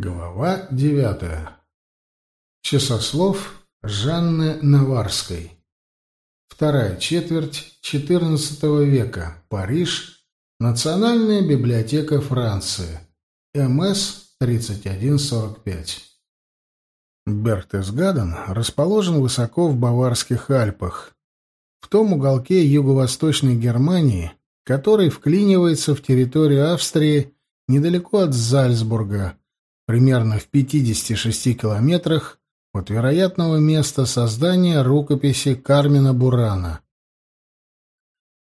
Глава девятая. Часослов Жанны Наварской. Вторая четверть XIV века. Париж. Национальная библиотека Франции. МС 3145. Бертесгаден расположен высоко в Баварских Альпах, в том уголке юго-восточной Германии, который вклинивается в территорию Австрии недалеко от Зальцбурга, примерно в 56 километрах от вероятного места создания рукописи Кармина Бурана.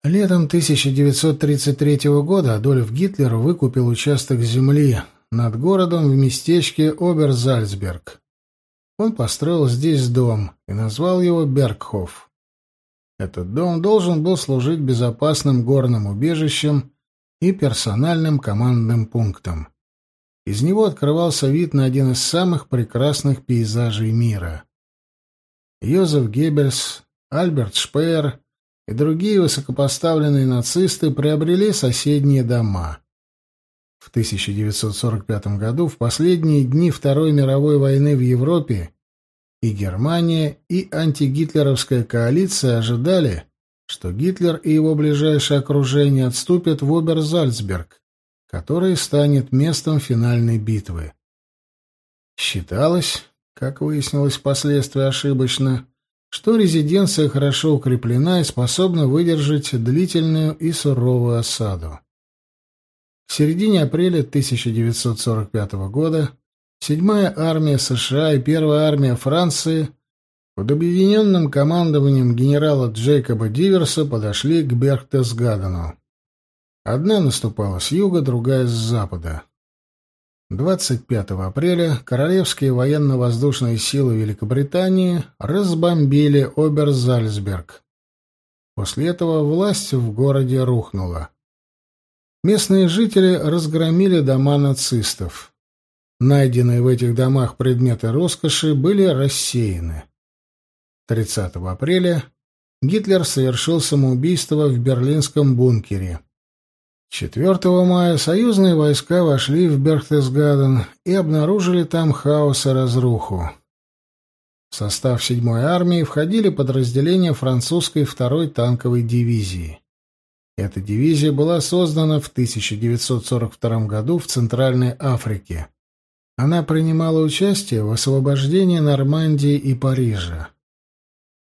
Летом 1933 года Адольф Гитлер выкупил участок земли над городом в местечке Оберзальцберг. Он построил здесь дом и назвал его Бергхоф. Этот дом должен был служить безопасным горным убежищем и персональным командным пунктом. Из него открывался вид на один из самых прекрасных пейзажей мира. Йозеф Геббельс, Альберт Шпеер и другие высокопоставленные нацисты приобрели соседние дома. В 1945 году, в последние дни Второй мировой войны в Европе, и Германия, и антигитлеровская коалиция ожидали, что Гитлер и его ближайшее окружение отступят в Оберзальцберг, который станет местом финальной битвы. Считалось, как выяснилось впоследствии ошибочно, что резиденция хорошо укреплена и способна выдержать длительную и суровую осаду. В середине апреля 1945 года Седьмая армия США и Первая армия Франции под объединенным командованием генерала Джейкоба Диверса подошли к Берхтесгадену. Одна наступала с юга, другая с запада. 25 апреля Королевские военно-воздушные силы Великобритании разбомбили Оберзальцберг. После этого власть в городе рухнула. Местные жители разгромили дома нацистов. Найденные в этих домах предметы роскоши были рассеяны. 30 апреля Гитлер совершил самоубийство в берлинском бункере. 4 мая союзные войска вошли в Берхтесгаден и обнаружили там хаос и разруху. В состав 7-й армии входили подразделения французской 2-й танковой дивизии. Эта дивизия была создана в 1942 году в Центральной Африке. Она принимала участие в освобождении Нормандии и Парижа.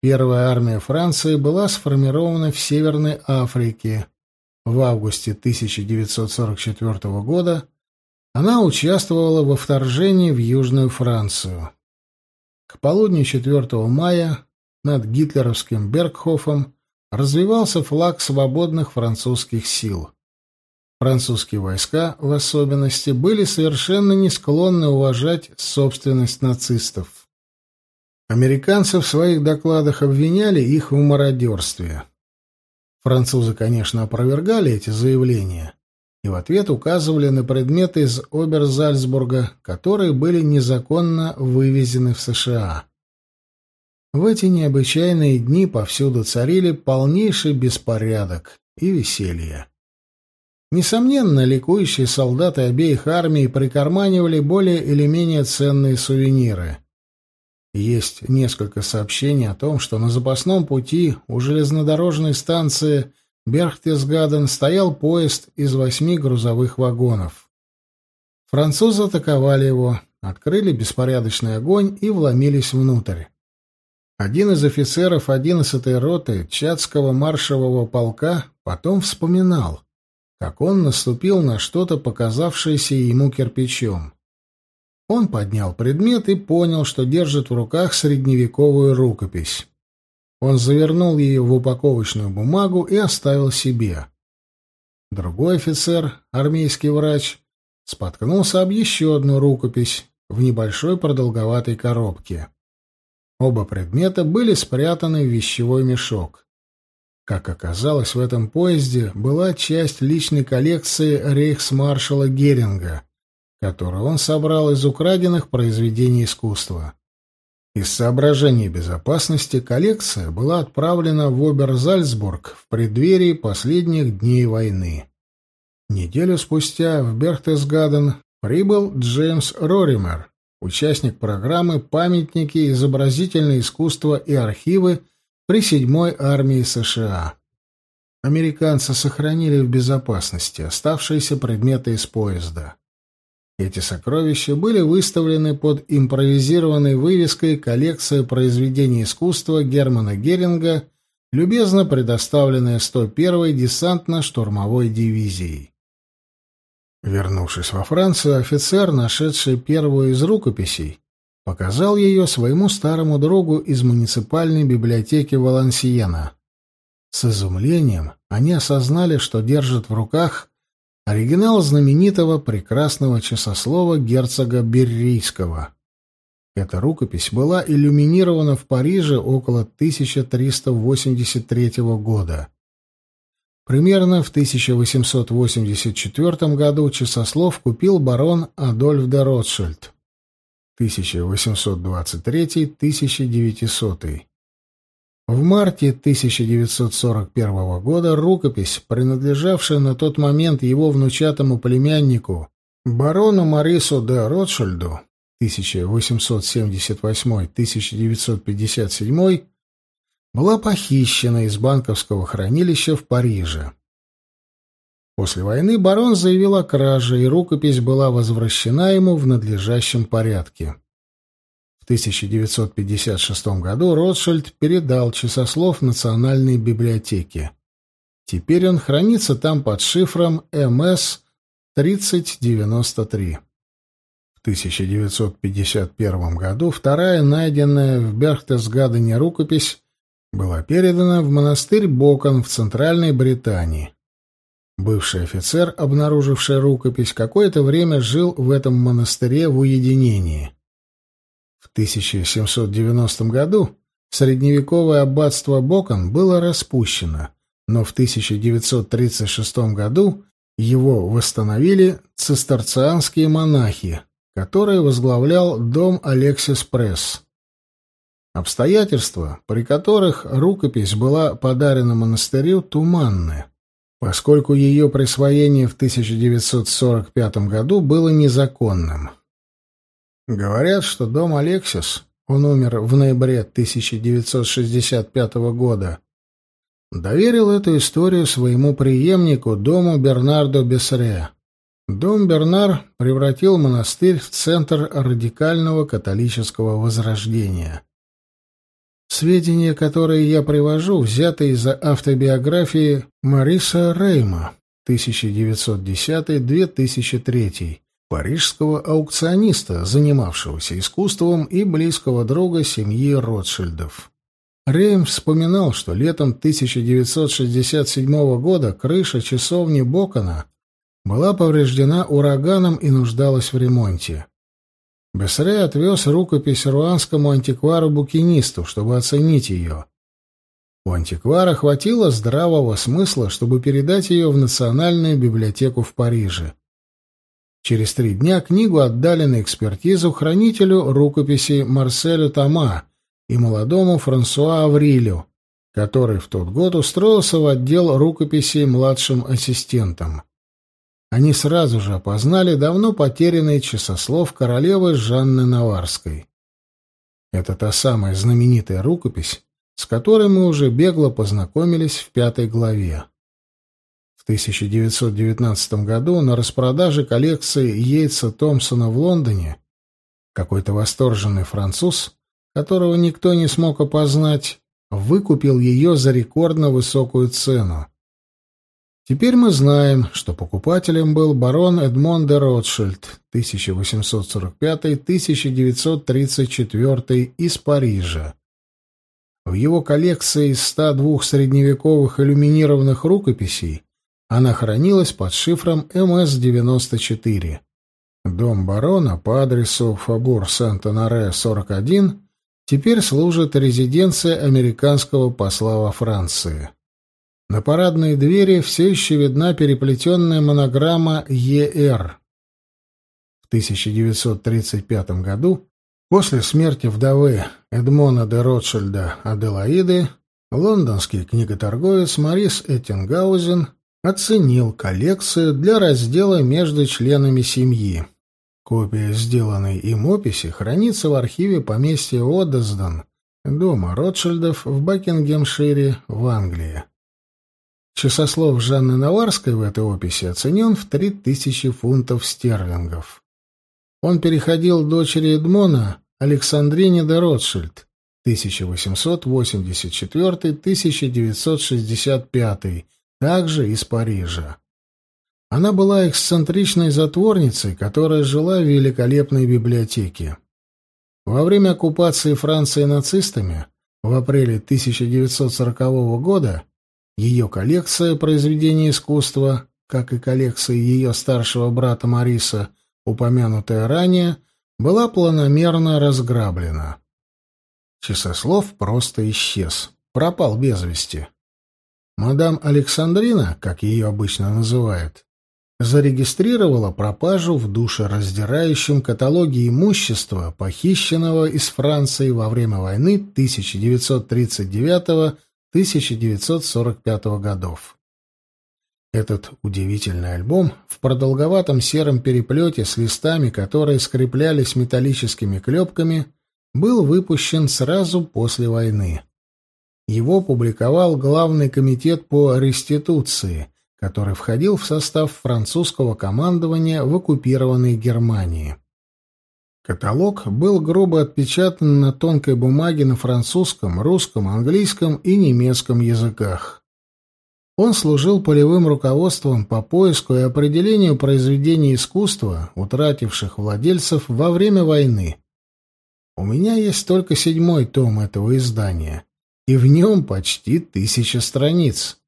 Первая армия Франции была сформирована в Северной Африке. В августе 1944 года она участвовала во вторжении в Южную Францию. К полудню 4 мая над гитлеровским Бергхофом развивался флаг свободных французских сил. Французские войска, в особенности, были совершенно не склонны уважать собственность нацистов. Американцы в своих докладах обвиняли их в мародерстве. Французы, конечно, опровергали эти заявления и в ответ указывали на предметы из Оберзальцбурга, которые были незаконно вывезены в США. В эти необычайные дни повсюду царили полнейший беспорядок и веселье. Несомненно, ликующие солдаты обеих армий прикарманивали более или менее ценные сувениры. Есть несколько сообщений о том, что на запасном пути у железнодорожной станции Берхтесгаден стоял поезд из восьми грузовых вагонов. Французы атаковали его, открыли беспорядочный огонь и вломились внутрь. Один из офицеров 11-й роты Чатского маршевого полка потом вспоминал — как он наступил на что-то, показавшееся ему кирпичом. Он поднял предмет и понял, что держит в руках средневековую рукопись. Он завернул ее в упаковочную бумагу и оставил себе. Другой офицер, армейский врач, споткнулся об еще одну рукопись в небольшой продолговатой коробке. Оба предмета были спрятаны в вещевой мешок. Как оказалось, в этом поезде была часть личной коллекции рейхсмаршала Геринга, которую он собрал из украденных произведений искусства. Из соображений безопасности коллекция была отправлена в Оберзальцбург в преддверии последних дней войны. Неделю спустя в Берхтесгаден прибыл Джеймс Роример, участник программы «Памятники, изобразительное искусство и архивы» при 7-й армии США. Американцы сохранили в безопасности оставшиеся предметы из поезда. Эти сокровища были выставлены под импровизированной вывеской «Коллекция произведений искусства Германа Геринга», любезно предоставленная 101-й десантно-штурмовой дивизией. Вернувшись во Францию, офицер, нашедший первую из рукописей, показал ее своему старому другу из муниципальной библиотеки Валансиена. С изумлением они осознали, что держат в руках Оригинал знаменитого прекрасного часослова герцога Беррийского. Эта рукопись была иллюминирована в Париже около 1383 года. Примерно в 1884 году часослов купил барон Адольф де Ротшильд. 1823-1900. В марте 1941 года рукопись, принадлежавшая на тот момент его внучатому племяннику, барону Марису де Ротшильду, 1878-1957, была похищена из банковского хранилища в Париже. После войны барон заявил о краже, и рукопись была возвращена ему в надлежащем порядке. 1956 году Ротшильд передал часослов Национальной библиотеке. Теперь он хранится там под шифром МС-3093. В 1951 году вторая найденная в Берхтесгадене рукопись была передана в монастырь Бокон в Центральной Британии. Бывший офицер, обнаруживший рукопись, какое-то время жил в этом монастыре в уединении. В 1790 году средневековое аббатство Бокон было распущено, но в 1936 году его восстановили цистерцианские монахи, которые возглавлял дом Алексис Пресс. Обстоятельства, при которых рукопись была подарена монастырю, туманны, поскольку ее присвоение в 1945 году было незаконным. Говорят, что дом Алексис, он умер в ноябре 1965 года, доверил эту историю своему преемнику, дому Бернардо Бесре. Дом Бернар превратил монастырь в центр радикального католического возрождения. Сведения, которые я привожу, взяты из автобиографии Мариса Рейма 1910-2003 парижского аукциониста, занимавшегося искусством и близкого друга семьи Ротшильдов. Рейм вспоминал, что летом 1967 года крыша часовни Бокона была повреждена ураганом и нуждалась в ремонте. Бессре отвез рукопись руанскому антиквару-букинисту, чтобы оценить ее. У антиквара хватило здравого смысла, чтобы передать ее в Национальную библиотеку в Париже. Через три дня книгу отдали на экспертизу хранителю рукописи Марселю Тома и молодому Франсуа Аврилю, который в тот год устроился в отдел рукописей младшим ассистентом. Они сразу же опознали давно потерянный часослов королевы Жанны Наварской. Это та самая знаменитая рукопись, с которой мы уже бегло познакомились в пятой главе. В 1919 году на распродаже коллекции Йейтса Томпсона в Лондоне какой-то восторженный француз, которого никто не смог опознать, выкупил ее за рекордно высокую цену. Теперь мы знаем, что покупателем был барон Эдмон де Ротшильд 1845-1934 из Парижа. В его коллекции из 102 средневековых иллюминированных рукописей она хранилась под шифром МС-94. Дом барона по адресу Фабур Сент-Оноре, 41, теперь служит резиденцией американского посла во Франции. На парадной двери все еще видна переплетенная монограмма «ЕР». В 1935 году, после смерти вдовы Эдмона де Ротшильда Аделаиды, лондонский книготорговец Марис Эттингаузен оценил коллекцию для раздела между членами семьи. Копия сделанной им описи хранится в архиве поместья Оддесден, дома Ротшильдов в Бакингемшире в Англии. Часослов Жанны Наварской в этой описи оценен в три тысячи фунтов стерлингов. Он переходил дочери Эдмона Александрине де Ротшильд 1884-1965, также из Парижа. Она была эксцентричной затворницей, которая жила в великолепной библиотеке. Во время оккупации Франции нацистами в апреле 1940 года ее коллекция произведений искусства, как и коллекция ее старшего брата Мариса, упомянутая ранее, была планомерно разграблена. Часослов просто исчез, пропал без вести. Мадам Александрина, как ее обычно называют, зарегистрировала пропажу в душераздирающем каталоге имущества, похищенного из Франции во время войны 1939-1945 годов. Этот удивительный альбом в продолговатом сером переплете с листами, которые скреплялись металлическими клепками, был выпущен сразу после войны. Его публиковал Главный комитет по реституции – который входил в состав французского командования в оккупированной Германии. Каталог был грубо отпечатан на тонкой бумаге на французском, русском, английском и немецком языках. Он служил полевым руководством по поиску и определению произведений искусства, утративших владельцев во время войны. У меня есть только седьмой том этого издания, и в нем почти тысяча страниц.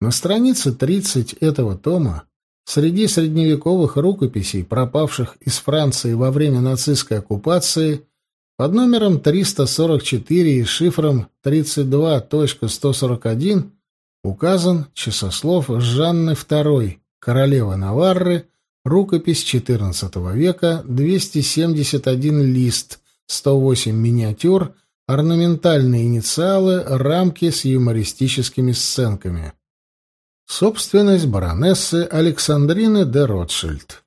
На странице 30 этого тома среди средневековых рукописей, пропавших из Франции во время нацистской оккупации, под номером 344 и шифром 32.141 указан часослов Жанны II, королевы Наварры, рукопись XIV века, 271 лист, 108 миниатюр, орнаментальные инициалы, рамки с юмористическими сценками. Собственность баронессы Александрины де Ротшильд.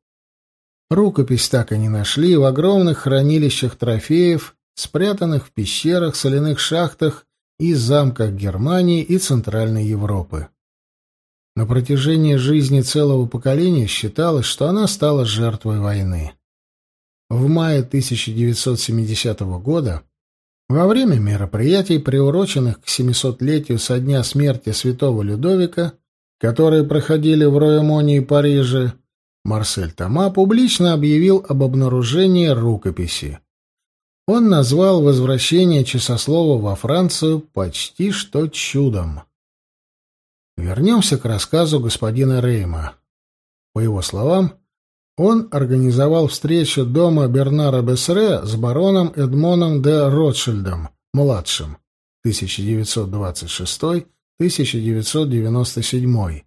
Рукопись так и не нашли в огромных хранилищах трофеев, спрятанных в пещерах, соляных шахтах и замках Германии и Центральной Европы. На протяжении жизни целого поколения считалось, что она стала жертвой войны. В мае 1970 года, во время мероприятий, приуроченных к 700-летию со дня смерти святого Людовика, которые проходили в Роэмоне и Париже, Марсель Тома публично объявил об обнаружении рукописи. Он назвал возвращение часослова во Францию почти что чудом. Вернемся к рассказу господина Рейма. По его словам, он организовал встречу дома Бернара Бессре с бароном Эдмоном де Ротшильдом, младшим, 1926 1997,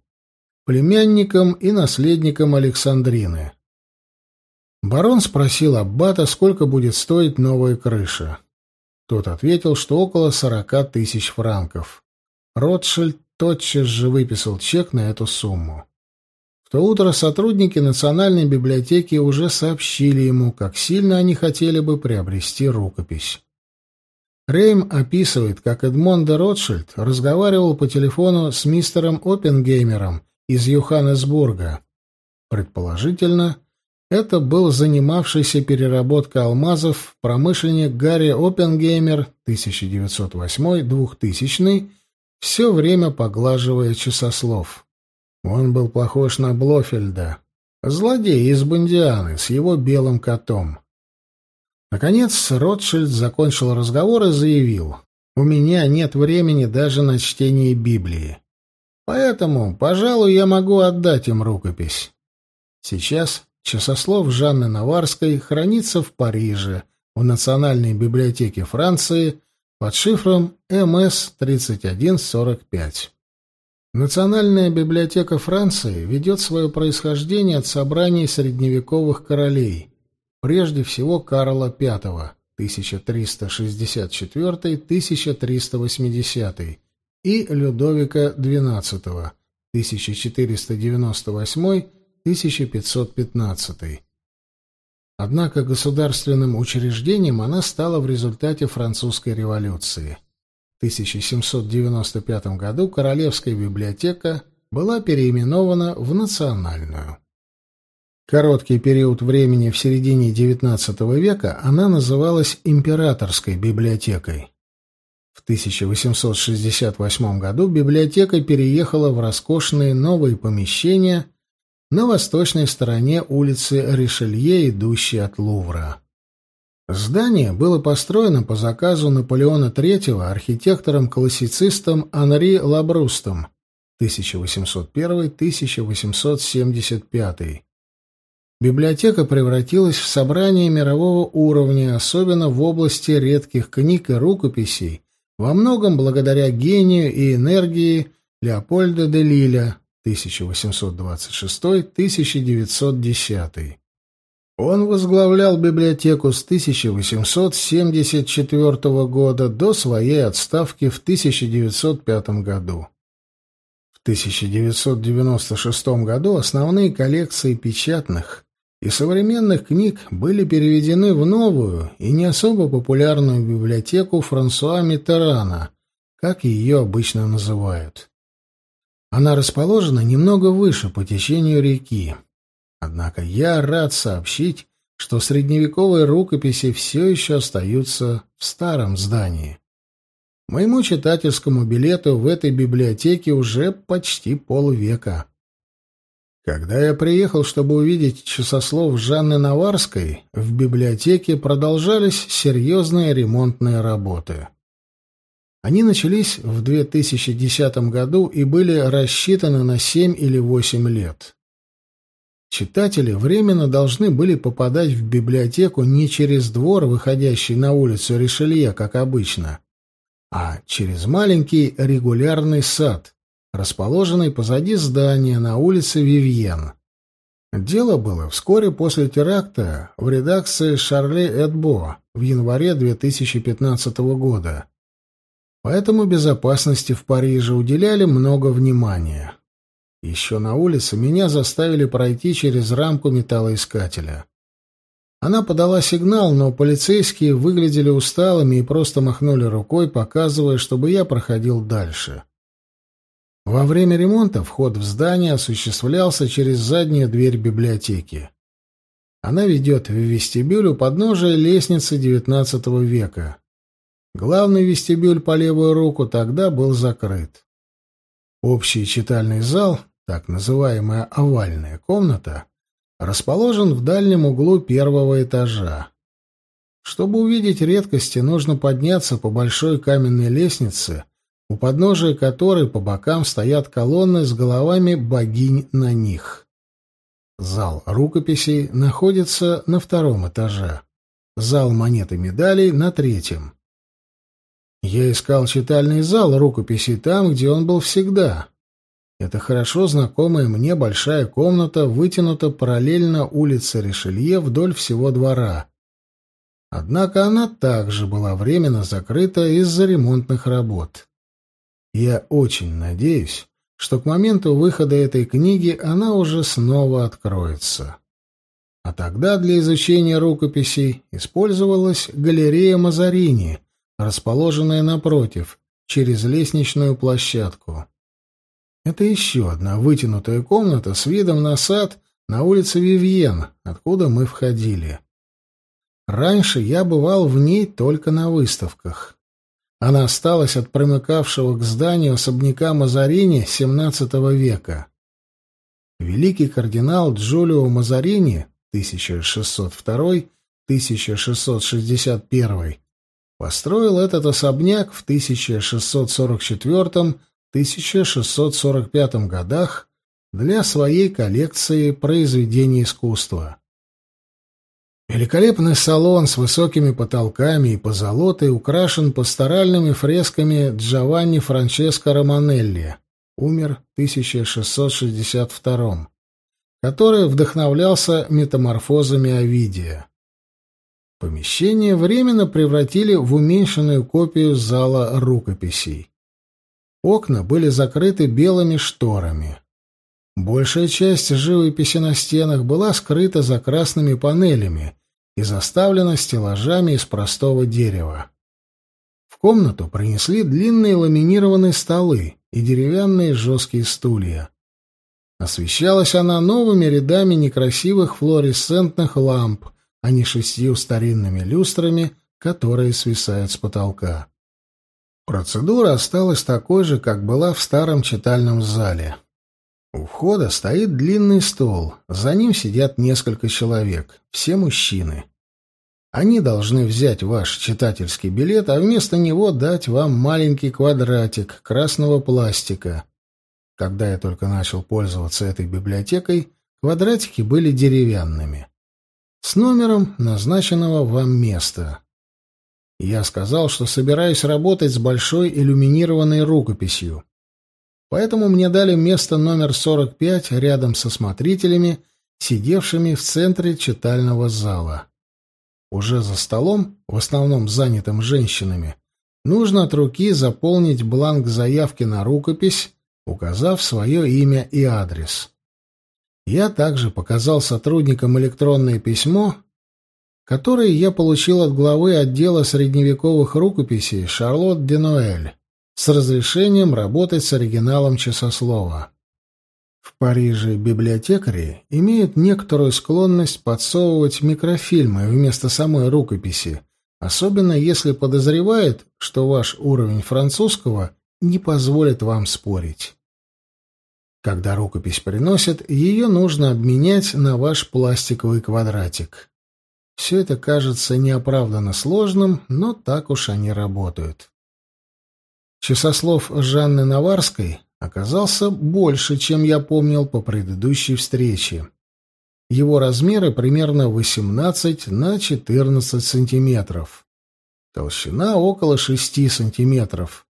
племянником и наследником Александрины. Барон спросил Аббата, сколько будет стоить новая крыша. Тот ответил, что около сорока тысяч франков. Ротшильд тотчас же выписал чек на эту сумму. То утро сотрудники Национальной библиотеки уже сообщили ему, как сильно они хотели бы приобрести рукопись. Рейм описывает, как Эдмон де Ротшильд разговаривал по телефону с мистером Оппенгеймером из Йоханнесбурга. Предположительно, это был занимавшийся переработкой алмазов промышленник Гарри Оппенгеймер 1908-2000, все время поглаживая часослов. Он был похож на Блофельда, злодей из Бондианы с его белым котом. Наконец Ротшильд закончил разговор и заявил, «У меня нет времени даже на чтение Библии. Поэтому, пожалуй, я могу отдать им рукопись. Сейчас часослов Жанны Наварской хранится в Париже, в Национальной библиотеке Франции, под шифром МС-3145. Национальная библиотека Франции ведет свое происхождение от собраний средневековых королей, прежде всего Карла V 1364-1380 и Людовика XII 1498-1515. Однако государственным учреждением она стала в результате французской революции. В 1795 году Королевская библиотека была переименована в Национальную. Короткий период времени в середине XIX века она называлась Императорской библиотекой. В 1868 году библиотека переехала в роскошные новые помещения на восточной стороне улицы Ришелье, идущей от Лувра. Здание было построено по заказу Наполеона III архитектором-классицистом Анри Лабрустом 1801-1875. Библиотека превратилась в собрание мирового уровня, особенно в области редких книг и рукописей, во многом благодаря гению и энергии Леопольда де Лиля 1826-1910. Он возглавлял библиотеку с 1874 года до своей отставки в 1905 году. В 1996 году основные коллекции печатных и современных книг были переведены в новую и не особо популярную библиотеку Франсуа Миттерана, как ее обычно называют. Она расположена немного выше по течению реки. Однако я рад сообщить, что средневековые рукописи все еще остаются в старом здании. Моему читательскому билету в этой библиотеке уже почти полвека. Когда я приехал, чтобы увидеть часослов Жанны Наварской, в библиотеке продолжались серьезные ремонтные работы. Они начались в 2010 году и были рассчитаны на 7 или 8 лет. Читатели временно должны были попадать в библиотеку не через двор, выходящий на улицу Ришелье, как обычно, а через маленький регулярный сад, расположенный позади здания на улице Вивьен. Дело было вскоре после теракта в редакции Шарле Эдбо в январе 2015 года. Поэтому безопасности в Париже уделяли много внимания. Еще на улице меня заставили пройти через рамку металлоискателя. Она подала сигнал, но полицейские выглядели усталыми и просто махнули рукой, показывая, чтобы я проходил дальше. Во время ремонта вход в здание осуществлялся через заднюю дверь библиотеки. Она ведет в вестибюль у подножия лестницы XIX века. Главный вестибюль по левую руку тогда был закрыт. Общий читальный зал, так называемая овальная комната, расположен в дальнем углу первого этажа. Чтобы увидеть редкости, нужно подняться по большой каменной лестнице, у подножия которой по бокам стоят колонны с головами богинь на них. Зал рукописей находится на втором этаже. Зал монет и медалей на третьем. Я искал читальный зал рукописей там, где он был всегда, эта хорошо знакомая мне большая комната вытянута параллельно улице Ришелье вдоль всего двора. Однако она также была временно закрыта из-за ремонтных работ. Я очень надеюсь, что к моменту выхода этой книги она уже снова откроется. А тогда для изучения рукописей использовалась галерея Мазарини, расположенная напротив, через лестничную площадку. Это еще одна вытянутая комната с видом на сад на улице Вивьен, откуда мы входили. Раньше я бывал в ней только на выставках. Она осталась от примыкавшего к зданию особняка Мазарини XVII века. Великий кардинал Джулио Мазарини 1602-1661 построил этот особняк в 1644 1645 годах для своей коллекции произведений искусства. Великолепный салон с высокими потолками и позолотой украшен пасторальными фресками Джованни Франческо Романелли, умер в 1662 который вдохновлялся метаморфозами Овидия. Помещение временно превратили в уменьшенную копию зала рукописей. Окна были закрыты белыми шторами. Большая часть живописи на стенах была скрыта за красными панелями, и заставлена стеллажами из простого дерева. В комнату принесли длинные ламинированные столы и деревянные жесткие стулья. Освещалась она новыми рядами некрасивых флуоресцентных ламп, а не шестью старинными люстрами, которые свисают с потолка. Процедура осталась такой же, как была в старом читальном зале. У входа стоит длинный стол, за ним сидят несколько человек, все мужчины. Они должны взять ваш читательский билет, а вместо него дать вам маленький квадратик красного пластика. Когда я только начал пользоваться этой библиотекой, квадратики были деревянными. С номером назначенного вам места. Я сказал, что собираюсь работать с большой иллюминированной рукописью. Поэтому мне дали место номер 45 рядом со смотрителями, сидевшими в центре читального зала. Уже за столом, в основном занятым женщинами, нужно от руки заполнить бланк заявки на рукопись, указав свое имя и адрес. Я также показал сотрудникам электронное письмо, которые я получил от главы отдела средневековых рукописей Шарлотт Денуэль с разрешением работать с оригиналом часослова. В Париже библиотекари имеют некоторую склонность подсовывать микрофильмы вместо самой рукописи, особенно если подозревают, что ваш уровень французского не позволит вам спорить. Когда рукопись приносят, ее нужно обменять на ваш пластиковый квадратик. Все это кажется неоправданно сложным, но так уж они работают. Часослов Жанны Наварской оказался больше, чем я помнил по предыдущей встрече. Его размеры примерно 18 на 14 сантиметров. Толщина около 6 сантиметров,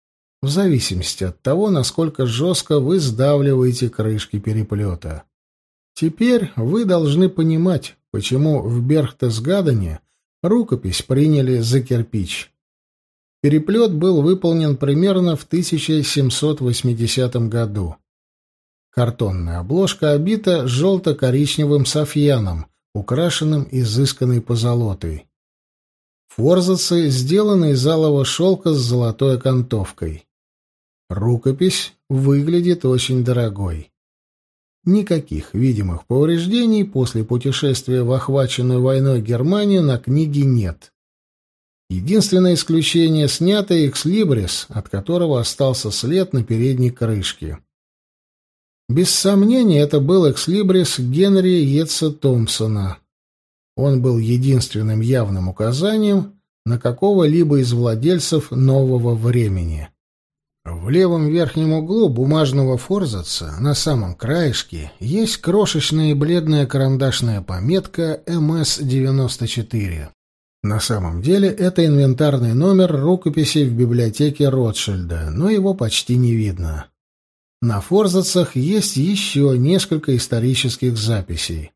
в зависимости от того, насколько жестко вы сдавливаете крышки переплета. Теперь вы должны понимать, почему в Берхтесгадене рукопись приняли за кирпич. Переплет был выполнен примерно в 1780 году. Картонная обложка обита желто-коричневым софьяном, украшенным изысканной позолотой. Форзацы сделаны из алого шелка с золотой окантовкой. Рукопись выглядит очень дорогой. Никаких видимых повреждений после путешествия в охваченную войной Германию на книге нет. Единственное исключение — снятый экслибрис, от которого остался след на передней крышке. Без сомнения, это был экслибрис Генри Йетса Томпсона. Он был единственным явным указанием на какого-либо из владельцев нового времени. В левом верхнем углу бумажного форзаца на самом краешке есть крошечная и бледная карандашная пометка МС-94. На самом деле это инвентарный номер рукописи в библиотеке Ротшильда, но его почти не видно. На форзацах есть еще несколько исторических записей.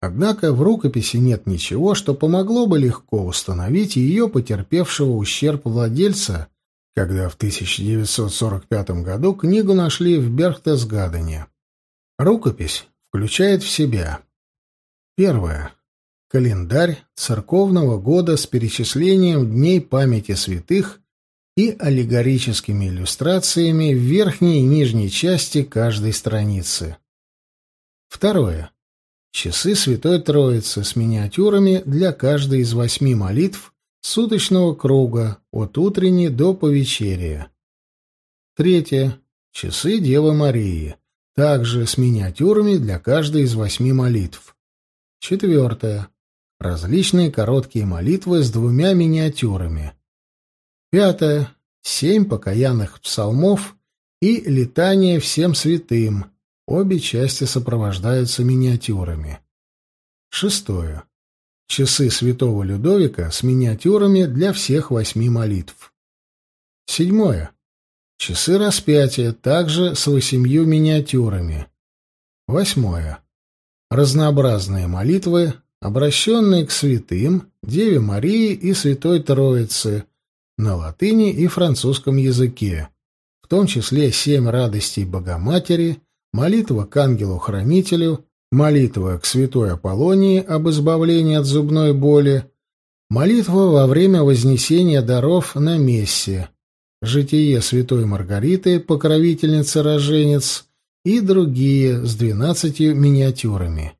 Однако в рукописи нет ничего, что помогло бы легко установить ее потерпевшего ущерб владельца когда в 1945 году книгу нашли в Берхтесгадене. Рукопись включает в себя первое календарь церковного года с перечислением дней памяти святых и аллегорическими иллюстрациями в верхней и нижней части каждой страницы. Второе. Часы Святой Троицы с миниатюрами для каждой из восьми молитв суточного круга от утренней до повечерия. Третье. Часы Девы Марии, также с миниатюрами для каждой из восьми молитв. Четвертое. Различные короткие молитвы с двумя миниатюрами. Пятое. Семь покаянных псалмов и летание всем святым. Обе части сопровождаются миниатюрами. Шестое. Часы святого Людовика с миниатюрами для всех восьми молитв. Седьмое. Часы распятия, также с восемью миниатюрами. Восьмое. Разнообразные молитвы, обращенные к святым, Деве Марии и Святой Троице, на латыни и французском языке, в том числе семь радостей Богоматери, молитва к ангелу-хранителю, молитва к святой Аполлонии об избавлении от зубной боли, молитва во время вознесения даров на мессе, житие святой Маргариты, покровительницы роженец и другие с двенадцатью миниатюрами.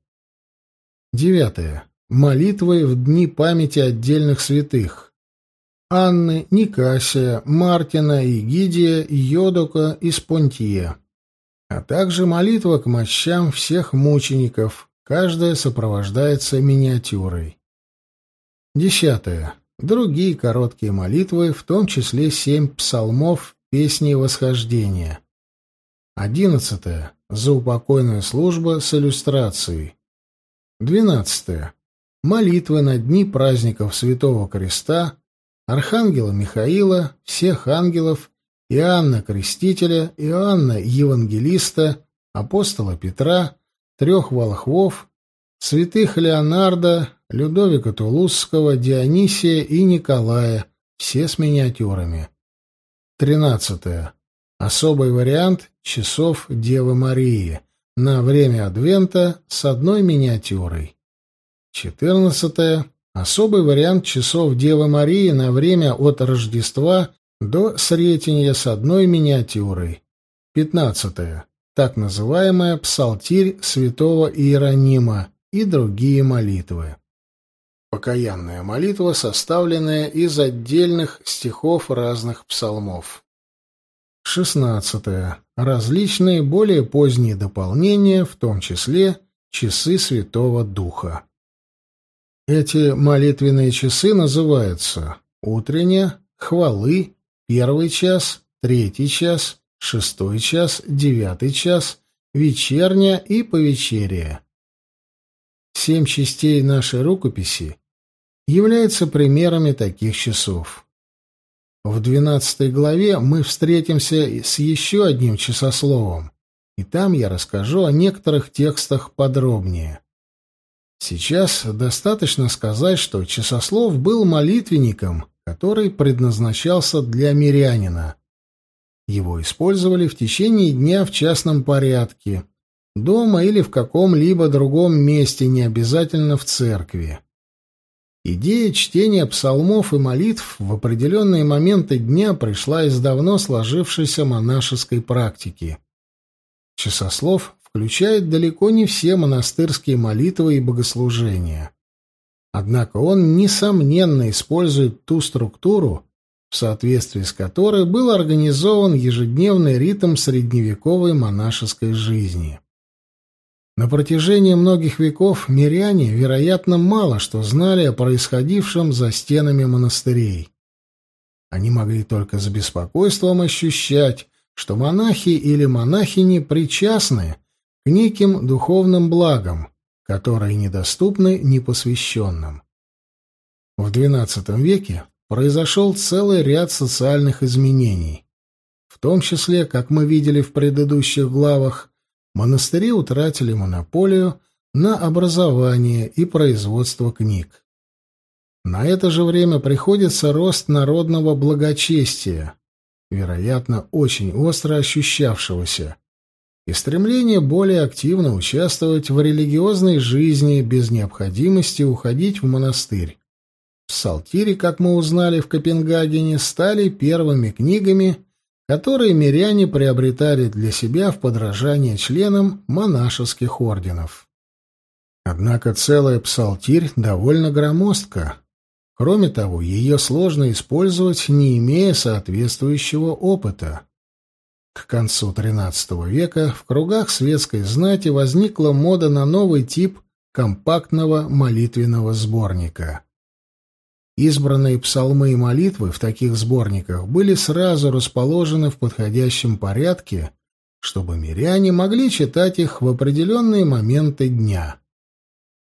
Девятое. Молитвы в дни памяти отдельных святых. Анны, Никасия, Мартина, Игидия, Йодока и Спонтия а также молитва к мощам всех мучеников, каждая сопровождается миниатюрой. Десятое. Другие короткие молитвы, в том числе семь псалмов песни восхождения. Одиннадцатое. Заупокойная служба с иллюстрацией. Двенадцатое. Молитвы на дни праздников Святого Креста, Архангела Михаила, всех ангелов Иоанна Крестителя, Иоанна Евангелиста, апостола Петра, трех волхвов, святых Леонардо, Людовика Тулузского, Дионисия и Николая, все с миниатюрами. Тринадцатое. Особый вариант часов Девы Марии на время Адвента с одной миниатюрой. Четырнадцатое. Особый вариант часов Девы Марии на время от Рождества до Сретенья с одной миниатюрой. Пятнадцатое. Так называемая «Псалтирь святого Иеронима» и другие молитвы. Покаянная молитва, составленная из отдельных стихов разных псалмов. Шестнадцатое. Различные более поздние дополнения, в том числе часы Святого Духа. Эти молитвенные часы называются утренняя, хвалы, Первый час, третий час, шестой час, девятый час, вечерня и повечерия. Семь частей нашей рукописи являются примерами таких часов. В двенадцатой главе мы встретимся с еще одним часословом, и там я расскажу о некоторых текстах подробнее. Сейчас достаточно сказать, что часослов был молитвенником, который предназначался для мирянина. Его использовали в течение дня в частном порядке, дома или в каком-либо другом месте, не обязательно в церкви. Идея чтения псалмов и молитв в определенные моменты дня пришла из давно сложившейся монашеской практики. Часослов включает далеко не все монастырские молитвы и богослужения. Однако он, несомненно, использует ту структуру, в соответствии с которой был организован ежедневный ритм средневековой монашеской жизни. На протяжении многих веков миряне, вероятно, мало что знали о происходившем за стенами монастырей. Они могли только с беспокойством ощущать, что монахи или монахини причастны к неким духовным благам, которые недоступны непосвященным. В XII веке произошел целый ряд социальных изменений. В том числе, как мы видели в предыдущих главах, монастыри утратили монополию на образование и производство книг. На это же время приходится рост народного благочестия, вероятно, очень остро ощущавшегося, и стремление более активно участвовать в религиозной жизни без необходимости уходить в монастырь. Псалтири, как мы узнали в Копенгагене, стали первыми книгами, которые миряне приобретали для себя в подражание членам монашеских орденов. Однако целая псалтирь довольно громоздка. Кроме того, ее сложно использовать, не имея соответствующего опыта. К концу XIII века в кругах светской знати возникла мода на новый тип компактного молитвенного сборника. Избранные псалмы и молитвы в таких сборниках были сразу расположены в подходящем порядке, чтобы миряне могли читать их в определенные моменты дня.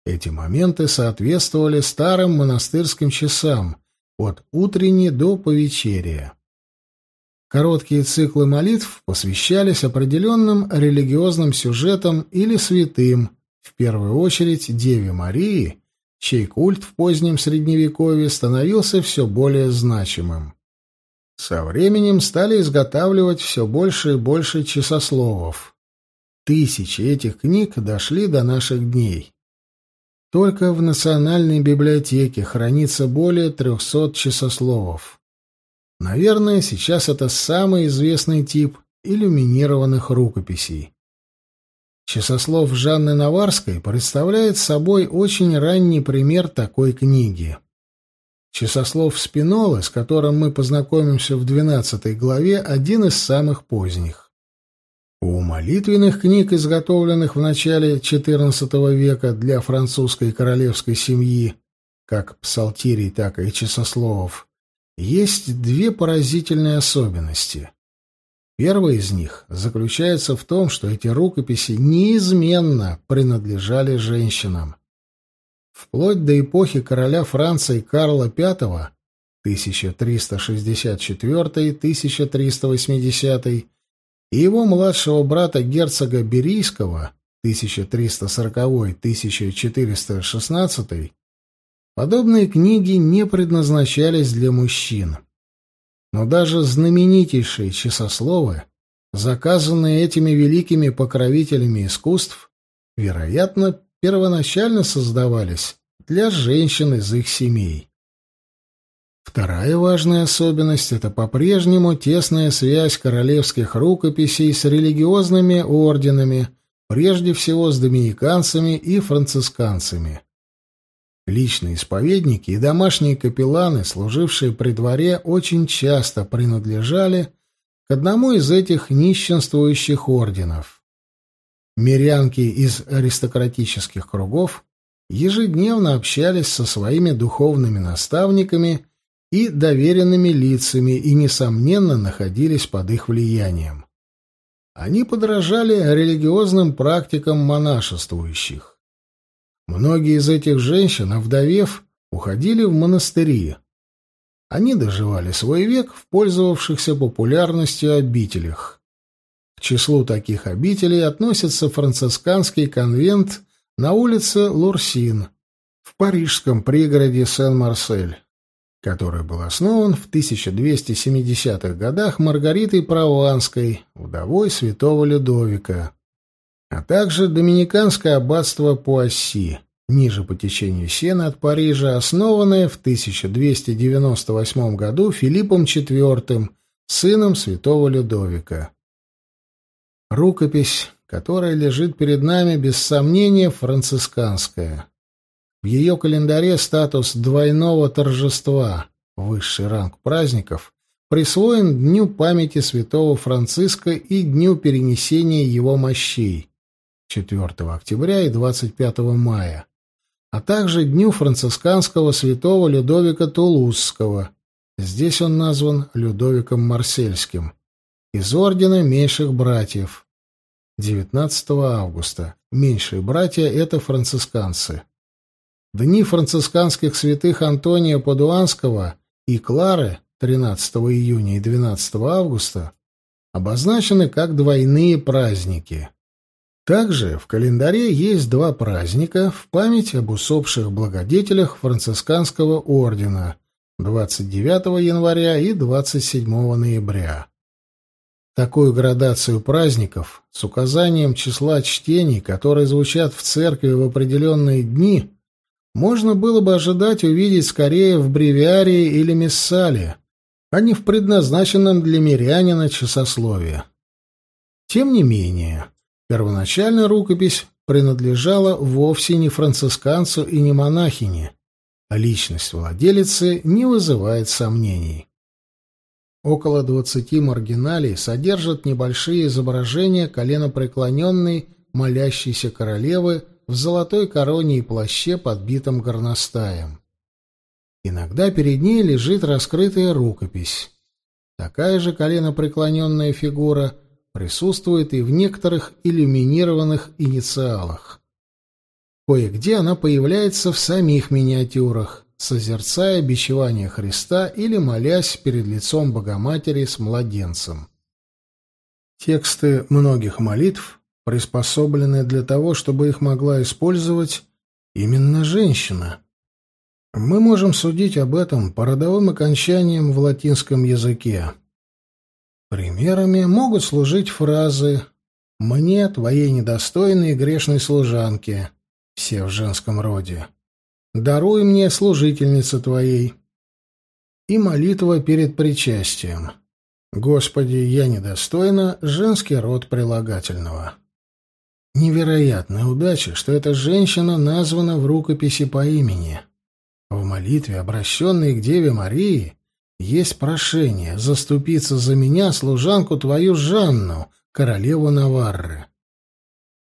Эти моменты соответствовали старым монастырским часам от утренней до повечерия. Короткие циклы молитв посвящались определенным религиозным сюжетам или святым, в первую очередь Деве Марии, чей культ в позднем Средневековье становился все более значимым. Со временем стали изготавливать все больше и больше часословов. Тысячи этих книг дошли до наших дней. Только в Национальной библиотеке хранится более трехсот часословов. Наверное, сейчас это самый известный тип иллюминированных рукописей. Часослов Жанны Наварской представляет собой очень ранний пример такой книги. Часослов Спинолы, с которым мы познакомимся в двенадцатой главе, один из самых поздних. У молитвенных книг, изготовленных в начале XIV века для французской королевской семьи, как псалтирий, так и часословов, есть две поразительные особенности. Первая из них заключается в том, что эти рукописи неизменно принадлежали женщинам. Вплоть до эпохи короля Франции Карла V 1364-1380 и его младшего брата герцога Берийского 1340-1416 подобные книги не предназначались для мужчин. Но даже знаменитейшие часословы, заказанные этими великими покровителями искусств, вероятно, первоначально создавались для женщин из их семей. Вторая важная особенность — это по-прежнему тесная связь королевских рукописей с религиозными орденами, прежде всего с доминиканцами и францисканцами. Личные исповедники и домашние капелланы, служившие при дворе, очень часто принадлежали к одному из этих нищенствующих орденов. Мирянки из аристократических кругов ежедневно общались со своими духовными наставниками и доверенными лицами и, несомненно, находились под их влиянием. Они подражали религиозным практикам монашествующих. Многие из этих женщин, овдовев, уходили в монастыри. Они доживали свой век в пользовавшихся популярностью обителях. К числу таких обителей относится францисканский конвент на улице Лурсин в парижском пригороде Сен-Марсель, который был основан в 1270-х годах Маргаритой Прованской, вдовой святого Людовика а также доминиканское аббатство Пуасси, ниже по течению Сена от Парижа, основанное в 1298 году Филиппом IV, сыном святого Людовика. Рукопись, которая лежит перед нами, без сомнения, францисканская. В ее календаре статус двойного торжества, высший ранг праздников, присвоен Дню памяти святого Франциска и Дню перенесения его мощей, 4 октября и 25 мая, а также дню францисканского святого Людовика Тулузского. Здесь он назван Людовиком Марсельским. Из ордена меньших братьев. 19 августа. Меньшие братья — это францисканцы. Дни францисканских святых Антония Падуанского и Клары 13 июня и 12 августа обозначены как двойные праздники. Также в календаре есть два праздника в память об усопших благодетелях францисканского ордена 29 января и 27 ноября. Такую градацию праздников с указанием числа чтений, которые звучат в церкви в определенные дни, можно было бы ожидать увидеть скорее в бревиарии или миссале, а не в предназначенном для мирянина часословии. Тем не менее, Первоначально рукопись принадлежала вовсе не францисканцу и не монахине, а личность владелицы не вызывает сомнений. Около двадцати маргиналей содержат небольшие изображения коленопреклоненной молящейся королевы в золотой короне и плаще, подбитом горностаем. Иногда перед ней лежит раскрытая рукопись. Такая же коленопреклоненная фигура присутствует и в некоторых иллюминированных инициалах. Кое-где она появляется в самих миниатюрах, созерцая бичевание Христа или молясь перед лицом Богоматери с младенцем. Тексты многих молитв приспособлены для того, чтобы их могла использовать именно женщина. Мы можем судить об этом по родовым окончаниям в латинском языке. Примерами могут служить фразы мне, твоей недостойной и грешной служанке, все в женском роде. Даруй мне, служительница твоей. И молитва перед причастием. Господи, я недостойна, женский род прилагательного. Невероятная удача, что эта женщина названа в рукописи по имени. В молитве, обращенной к Деве Марии, есть прошение заступиться за меня, служанку твою Жанну, королеву Наварры.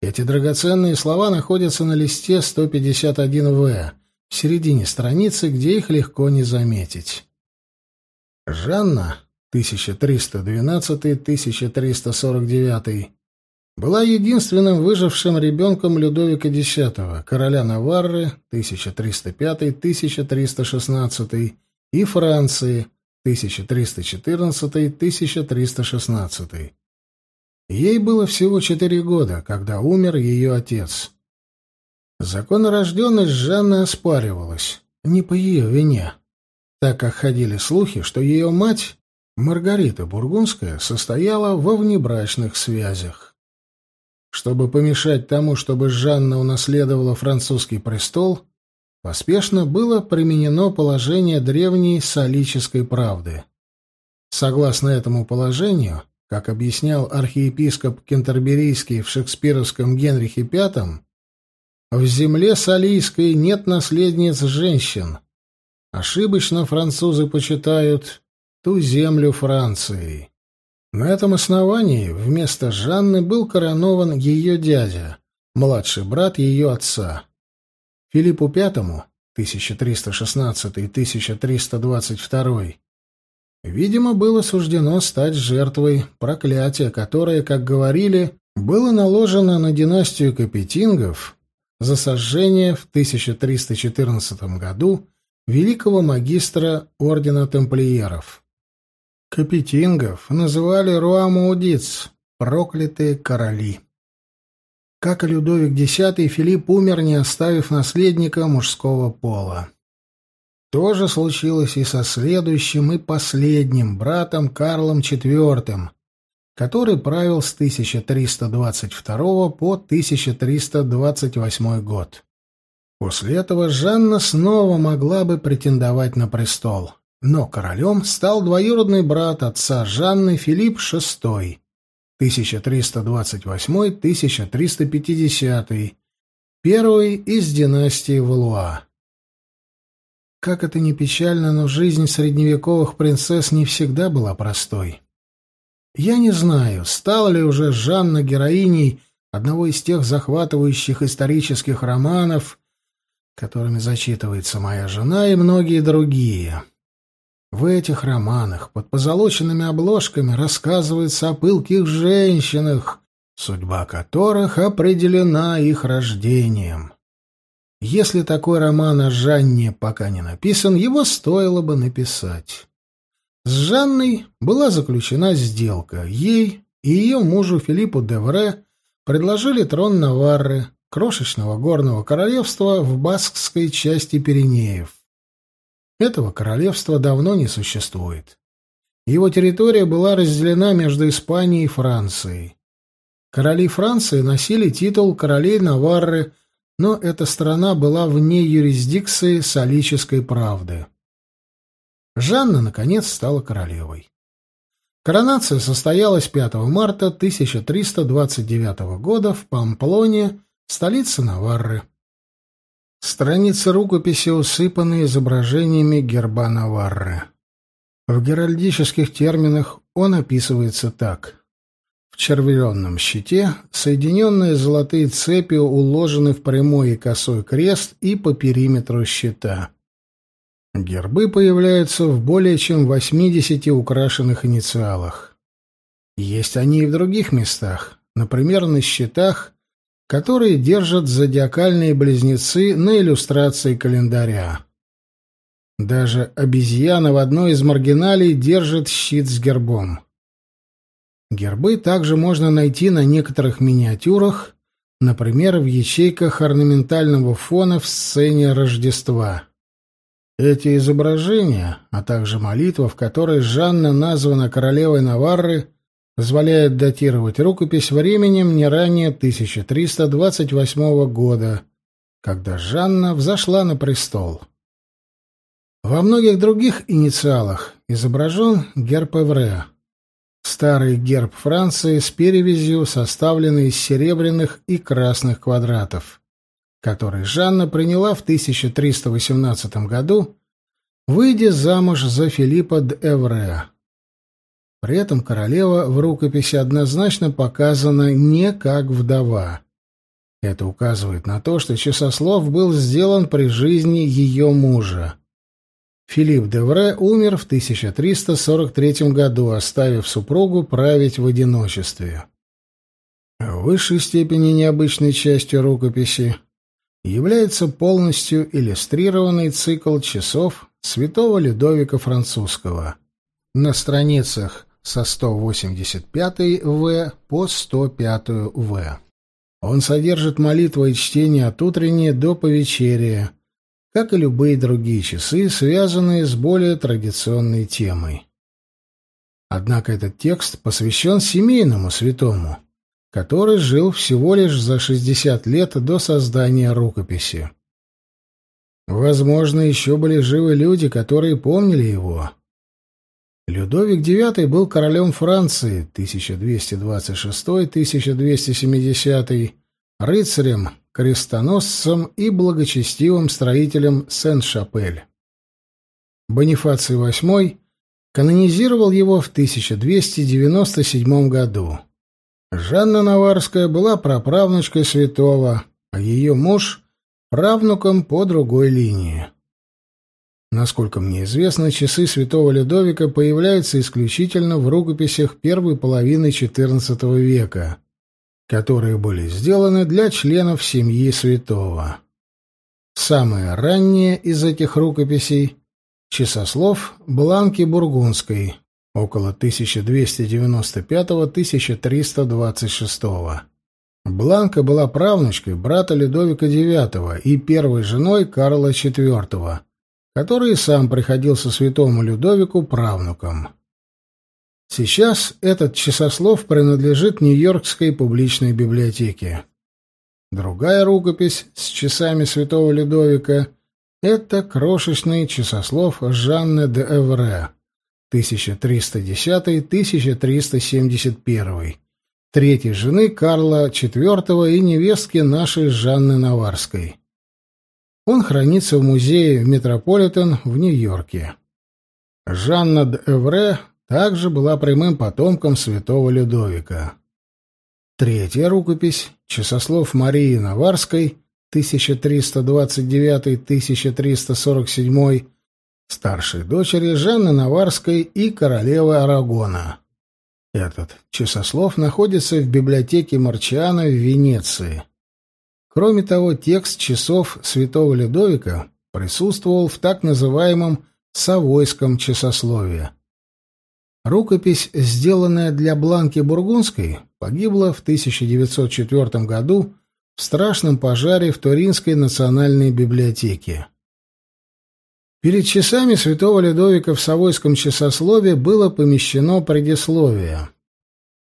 Эти драгоценные слова находятся на листе 151-В, в середине страницы, где их легко не заметить. Жанна, 1312-1349, была единственным выжившим ребенком Людовика X, короля Наварры 1305-1316 и Франции 1314-1316. Ей было всего четыре года, когда умер ее отец. Законорожденность Жанны оспаривалась, не по ее вине, так как ходили слухи, что ее мать, Маргарита Бургундская, состояла во внебрачных связях. Чтобы помешать тому, чтобы Жанна унаследовала французский престол, поспешно было применено положение древней солической правды. Согласно этому положению, как объяснял архиепископ Кентерберийский в шекспировском Генрихе V, в земле солийской нет наследниц женщин. Ошибочно французы почитают ту землю Франции. На этом основании вместо Жанны был коронован ее дядя, младший брат ее отца. Филиппу V, 1316-1322, видимо, было суждено стать жертвой проклятия, которое, как говорили, было наложено на династию Капетингов за сожжение в 1314 году великого магистра ордена тамплиеров. Капетингов называли Руамаудиц — проклятые короли. Как и Людовик X, Филипп умер, не оставив наследника мужского пола. То же случилось и со следующим и последним братом Карлом IV, который правил с 1322 по 1328 год. После этого Жанна снова могла бы претендовать на престол, но королем стал двоюродный брат отца Жанны Филипп VI, 1328-1350, первый из династии Валуа. Как это ни печально, но жизнь средневековых принцесс не всегда была простой. Я не знаю, стала ли уже Жанна героиней одного из тех захватывающих исторических романов, которыми зачитывается моя жена и многие другие. В этих романах под позолоченными обложками рассказывается о пылких женщинах, судьба которых определена их рождением. Если такой роман о Жанне пока не написан, его стоило бы написать. С Жанной была заключена сделка. Ей и ее мужу Филиппу Девре предложили трон Наварры, крошечного горного королевства в баскской части Пиренеев. Этого королевства давно не существует. Его территория была разделена между Испанией и Францией. Короли Франции носили титул королей Наварры, но эта страна была вне юрисдикции солической правды. Жанна, наконец, стала королевой. Коронация состоялась 5 марта 1329 года в Памплоне, столице Наварры. Страницы рукописи усыпаны изображениями герба Наварры. В геральдических терминах он описывается так. В червленном щите соединенные золотые цепи уложены в прямой и косой крест и по периметру щита. Гербы появляются в более чем 80 украшенных инициалах. Есть они и в других местах, например, на щитах которые держат зодиакальные близнецы на иллюстрации календаря. Даже обезьяна в одной из маргиналей держит щит с гербом. Гербы также можно найти на некоторых миниатюрах, например, в ячейках орнаментального фона в сцене Рождества. Эти изображения, а также молитва, в которой Жанна названа королевой Наварры, позволяет датировать рукопись временем не ранее 1328 года, когда Жанна взошла на престол. Во многих других инициалах изображен герб Эвре, старый герб Франции с перевязью, составленный из серебряных и красных квадратов, который Жанна приняла в 1318 году, выйдя замуж за Филиппа де Эвре. При этом королева в рукописи однозначно показана не как вдова. Это указывает на то, что часослов был сделан при жизни ее мужа. Филипп де Вре умер в 1343 году, оставив супругу править в одиночестве. В высшей степени необычной частью рукописи является полностью иллюстрированный цикл часов святого Людовика Французского. На страницах со 185 В по 105 В. Он содержит молитвы и чтение от утренней до повечерия, как и любые другие часы, связанные с более традиционной темой. Однако этот текст посвящен семейному святому, который жил всего лишь за 60 лет до создания рукописи. Возможно, еще были живы люди, которые помнили его, Людовик IX был королем Франции 1226-1270, рыцарем, крестоносцем и благочестивым строителем Сен-Шапель. Бонифаций VIII канонизировал его в 1297 году. Жанна Наварская была праправнучкой святого, а ее муж — правнуком по другой линии. Насколько мне известно, часы святого Людовика появляются исключительно в рукописях первой половины XIV века, которые были сделаны для членов семьи святого. Самое раннее из этих рукописей — часослов Бланки Бургундской, около 1295-1326. Бланка была правнучкой брата Людовика IX и первой женой Карла IV, который сам приходился святому Людовику правнуком. Сейчас этот часослов принадлежит Нью-Йоркской публичной библиотеке. Другая рукопись с часами святого Людовика — это крошечный часослов Жанны де Эвре, 1310-1371, третьей жены Карла IV и невестки нашей Жанны Наварской. Он хранится в музее Метрополитен в Нью-Йорке. Жанна де Эвре также была прямым потомком святого Людовика. Третья рукопись «Часослов Марии Наварской» 1329-1347, старшей дочери Жанны Наварской и королевы Арагона. Этот часослов находится в библиотеке Марчиана в Венеции. Кроме того, текст часов святого Людовика присутствовал в так называемом «Савойском часословии». Рукопись, сделанная для Бланки Бургундской, погибла в 1904 году в страшном пожаре в Туринской национальной библиотеке. Перед часами святого Людовика в Савойском часослове было помещено предисловие.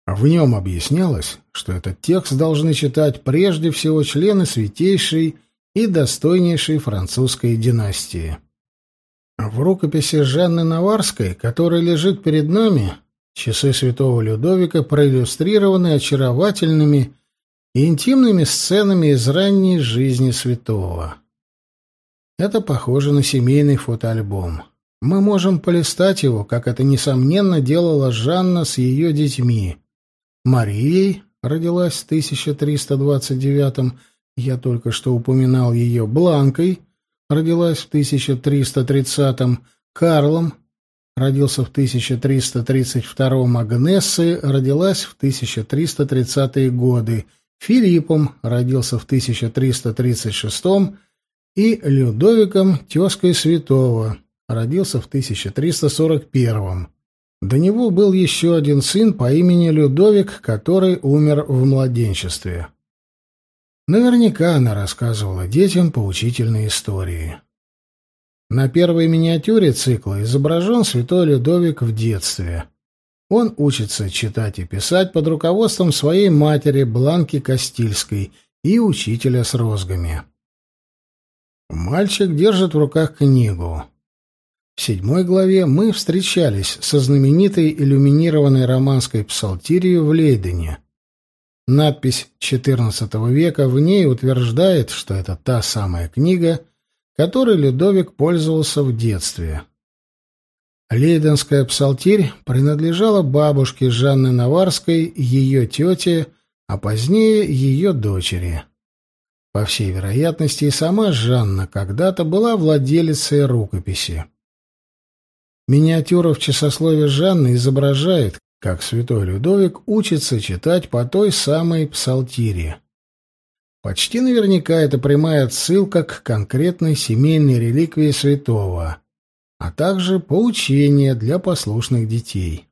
В нем объяснялось, что этот текст должны читать прежде всего члены святейшей и достойнейшей французской династии. В рукописи Жанны Наварской, которая лежит перед нами, часы святого Людовика проиллюстрированы очаровательными и интимными сценами из ранней жизни святого. Это похоже на семейный фотоальбом. Мы можем полистать его, как это, несомненно, делала Жанна с ее детьми, Марией родилась в 1329 я только что упоминал ее, Бланкой родилась в 1330 Карлом родился в 1332 Агнессой родилась в 1330-е годы, Филиппом родился в 1336 и Людовиком, тезкой святого, родился в 1341 до него был еще один сын по имени Людовик, который умер в младенчестве. Наверняка она рассказывала детям поучительные истории. На первой миниатюре цикла изображен святой Людовик в детстве. Он учится читать и писать под руководством своей матери Бланки Кастильской и учителя с розгами. Мальчик держит в руках книгу. В седьмой главе мы встречались со знаменитой иллюминированной романской псалтирией в Лейдене. Надпись XIV века в ней утверждает, что это та самая книга, которой Людовик пользовался в детстве. Лейденская псалтирь принадлежала бабушке Жанны Наварской, ее тете, а позднее ее дочери. По всей вероятности, и сама Жанна когда-то была владелицей рукописи. Миниатюра в часослове Жанны изображает, как святой Людовик учится читать по той самой псалтире. Почти наверняка это прямая отсылка к конкретной семейной реликвии святого, а также поучение для послушных детей.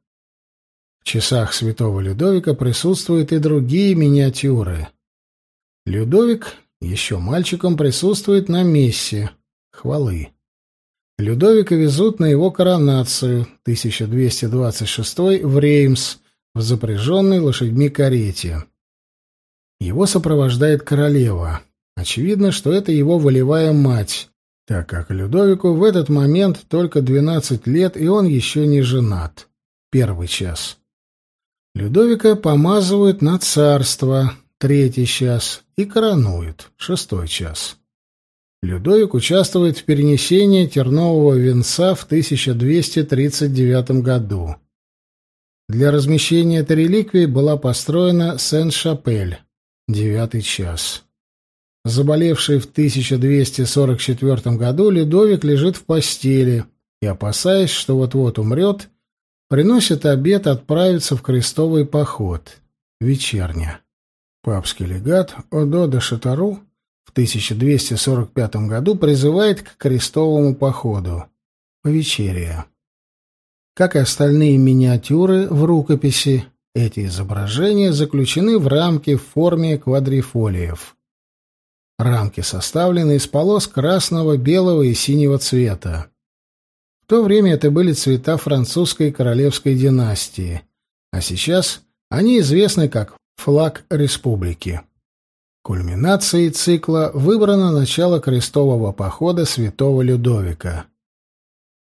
В часах святого Людовика присутствуют и другие миниатюры. Людовик еще мальчиком присутствует на мессе хвалы. Людовика везут на его коронацию 1226 в Реймс в запряженной лошадьми карете. Его сопровождает королева. Очевидно, что это его волевая мать, так как Людовику в этот момент только 12 лет, и он еще не женат. Первый час. Людовика помазывают на царство, третий час, и коронуют, шестой час. Людовик участвует в перенесении тернового венца в 1239 году. Для размещения этой реликвии была построена Сен-Шапель, девятый час. Заболевший в 1244 году, Людовик лежит в постели и, опасаясь, что вот-вот умрет, приносит обет отправиться в крестовый поход. Вечерня. Папский легат Одо де Шатару в 1245 году призывает к крестовому походу. Повечерие. Как и остальные миниатюры в рукописи, эти изображения заключены в рамки в форме квадрифолиев. Рамки составлены из полос красного, белого и синего цвета. В то время это были цвета французской королевской династии, а сейчас они известны как флаг республики. Кульминацией цикла выбрано начало крестового похода святого Людовика.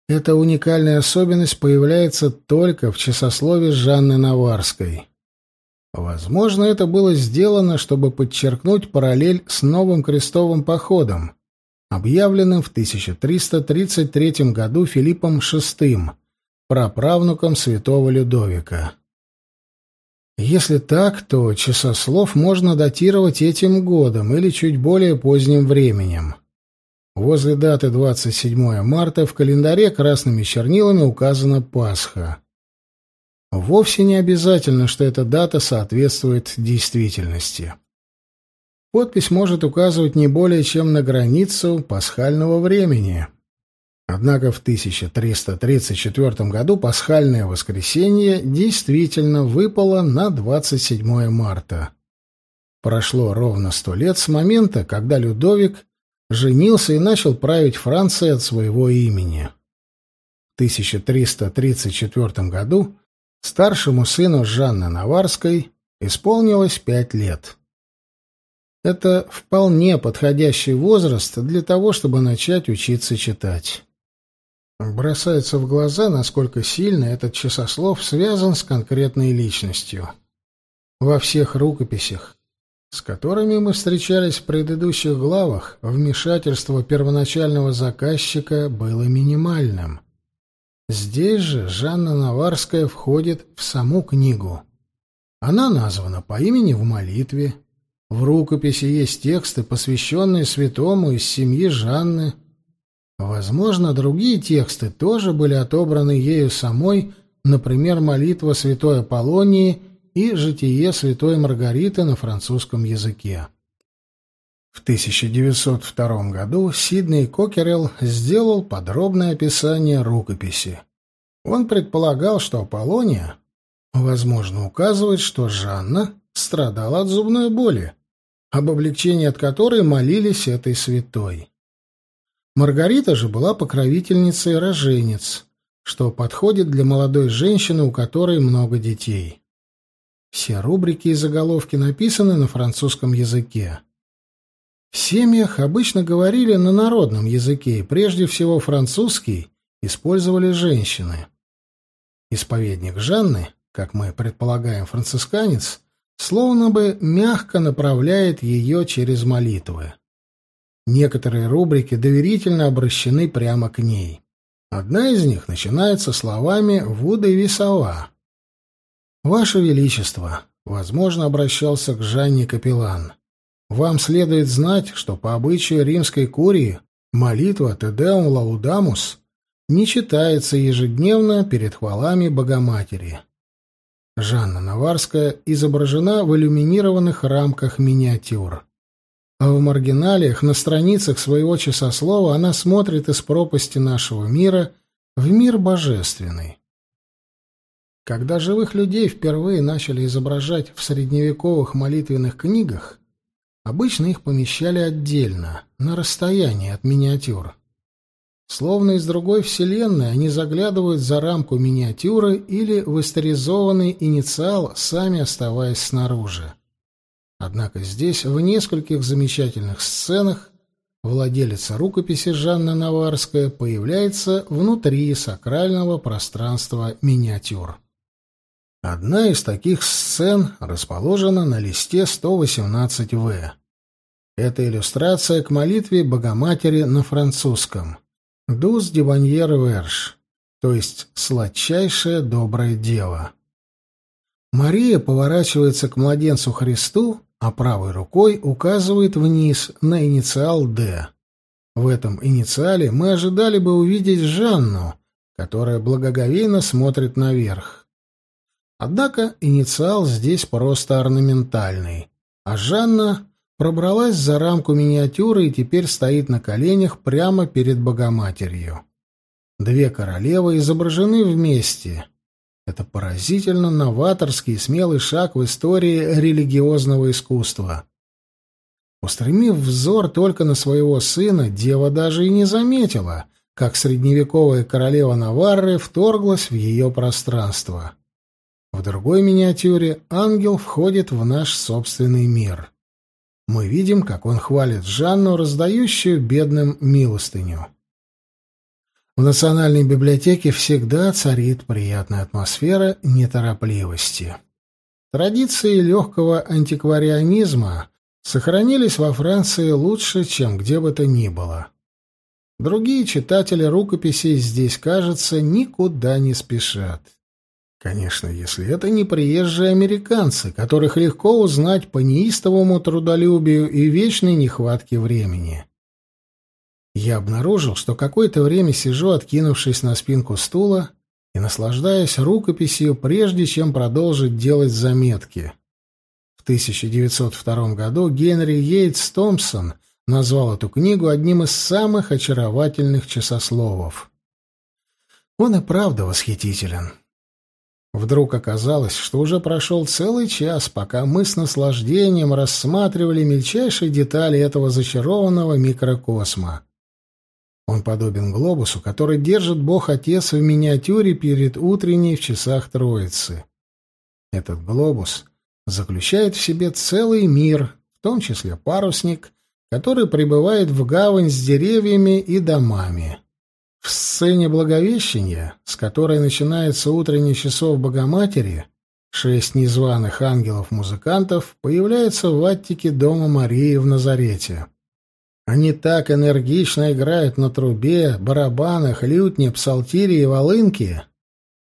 Эта уникальная особенность появляется только в часослове Жанны Наварской. Возможно, это было сделано, чтобы подчеркнуть параллель с новым крестовым походом, объявленным в 1333 году Филиппом VI, праправнуком святого Людовика. Если так, то часослов можно датировать этим годом или чуть более поздним временем. Возле даты 27 марта в календаре красными чернилами указана Пасха. Вовсе не обязательно, что эта дата соответствует действительности. Подпись может указывать не более чем на границу пасхального времени. Однако в 1334 году пасхальное воскресенье действительно выпало на 27 марта. Прошло ровно сто лет с момента, когда Людовик женился и начал править Францией от своего имени. В 1334 году старшему сыну Жанны Наварской исполнилось пять лет. Это вполне подходящий возраст для того, чтобы начать учиться читать. Бросается в глаза, насколько сильно этот часослов связан с конкретной личностью. Во всех рукописях, с которыми мы встречались в предыдущих главах, вмешательство первоначального заказчика было минимальным. Здесь же Жанна Наварская входит в саму книгу. Она названа по имени в молитве. В рукописи есть тексты, посвященные святому из семьи Жанны, Возможно, другие тексты тоже были отобраны ею самой, например, молитва святой Аполлонии и житие святой Маргариты на французском языке. В 1902 году Сидней Кокерелл сделал подробное описание рукописи. Он предполагал, что Аполлония, возможно, указывает, что Жанна страдала от зубной боли, об облегчении от которой молились этой святой. Маргарита же была покровительницей роженец, что подходит для молодой женщины, у которой много детей. Все рубрики и заголовки написаны на французском языке. В семьях обычно говорили на народном языке, и прежде всего французский использовали женщины. Исповедник Жанны, как мы предполагаем, францисканец, словно бы мягко направляет ее через молитвы. Некоторые рубрики доверительно обращены прямо к ней. Одна из них начинается словами «Вуда и Весова». «Ваше Величество», — возможно, обращался к Жанне Капеллан, — «вам следует знать, что по обычаю римской курии молитва «Тедеум Лаудамус» не читается ежедневно перед хвалами Богоматери. Жанна Наварская изображена в иллюминированных рамках миниатюр. А в маргиналиях на страницах своего часослова она смотрит из пропасти нашего мира в мир божественный. Когда живых людей впервые начали изображать в средневековых молитвенных книгах, обычно их помещали отдельно, на расстоянии от миниатюр. Словно из другой вселенной они заглядывают за рамку миниатюры или в историзованный инициал, сами оставаясь снаружи. Однако здесь, в нескольких замечательных сценах, владелица рукописи Жанна Наварская появляется внутри сакрального пространства миниатюр. Одна из таких сцен расположена на листе 118В. Это иллюстрация к молитве Богоматери на французском. «Дус дебаньер верш», то есть «сладчайшее доброе дело». Мария поворачивается к младенцу Христу, а правой рукой указывает вниз на инициал «Д». В этом инициале мы ожидали бы увидеть Жанну, которая благоговейно смотрит наверх. Однако инициал здесь просто орнаментальный, а Жанна пробралась за рамку миниатюры и теперь стоит на коленях прямо перед Богоматерью. Две королевы изображены вместе. Это поразительно новаторский и смелый шаг в истории религиозного искусства. Устремив взор только на своего сына, дева даже и не заметила, как средневековая королева Наварры вторглась в ее пространство. В другой миниатюре ангел входит в наш собственный мир мы видим, как он хвалит Жанну, раздающую бедным милостыню. В Национальной библиотеке всегда царит приятная атмосфера неторопливости. Традиции легкого антикварианизма сохранились во Франции лучше, чем где бы то ни было. Другие читатели рукописей здесь, кажется, никуда не спешат. Конечно, если это не приезжие американцы, которых легко узнать по неистовому трудолюбию и вечной нехватке времени. Я обнаружил, что какое-то время сижу, откинувшись на спинку стула и наслаждаясь рукописью, прежде чем продолжить делать заметки. В 1902 году Генри Йейтс Томпсон назвал эту книгу одним из самых очаровательных часословов. Он и правда восхитителен. Вдруг оказалось, что уже прошел целый час, пока мы с наслаждением рассматривали мельчайшие детали этого зачарованного микрокосма. Он подобен глобусу, который держит Бог-Отец в миниатюре перед утренней в часах Троицы. Этот глобус заключает в себе целый мир, в том числе парусник, который прибывает в гавань с деревьями и домами. В сцене Благовещения, с которой начинается утренний часов Богоматери, шесть незваных ангелов-музыкантов появляются в аттике дома Марии в Назарете. Они так энергично играют на трубе, барабанах, лютне, псалтире и волынке,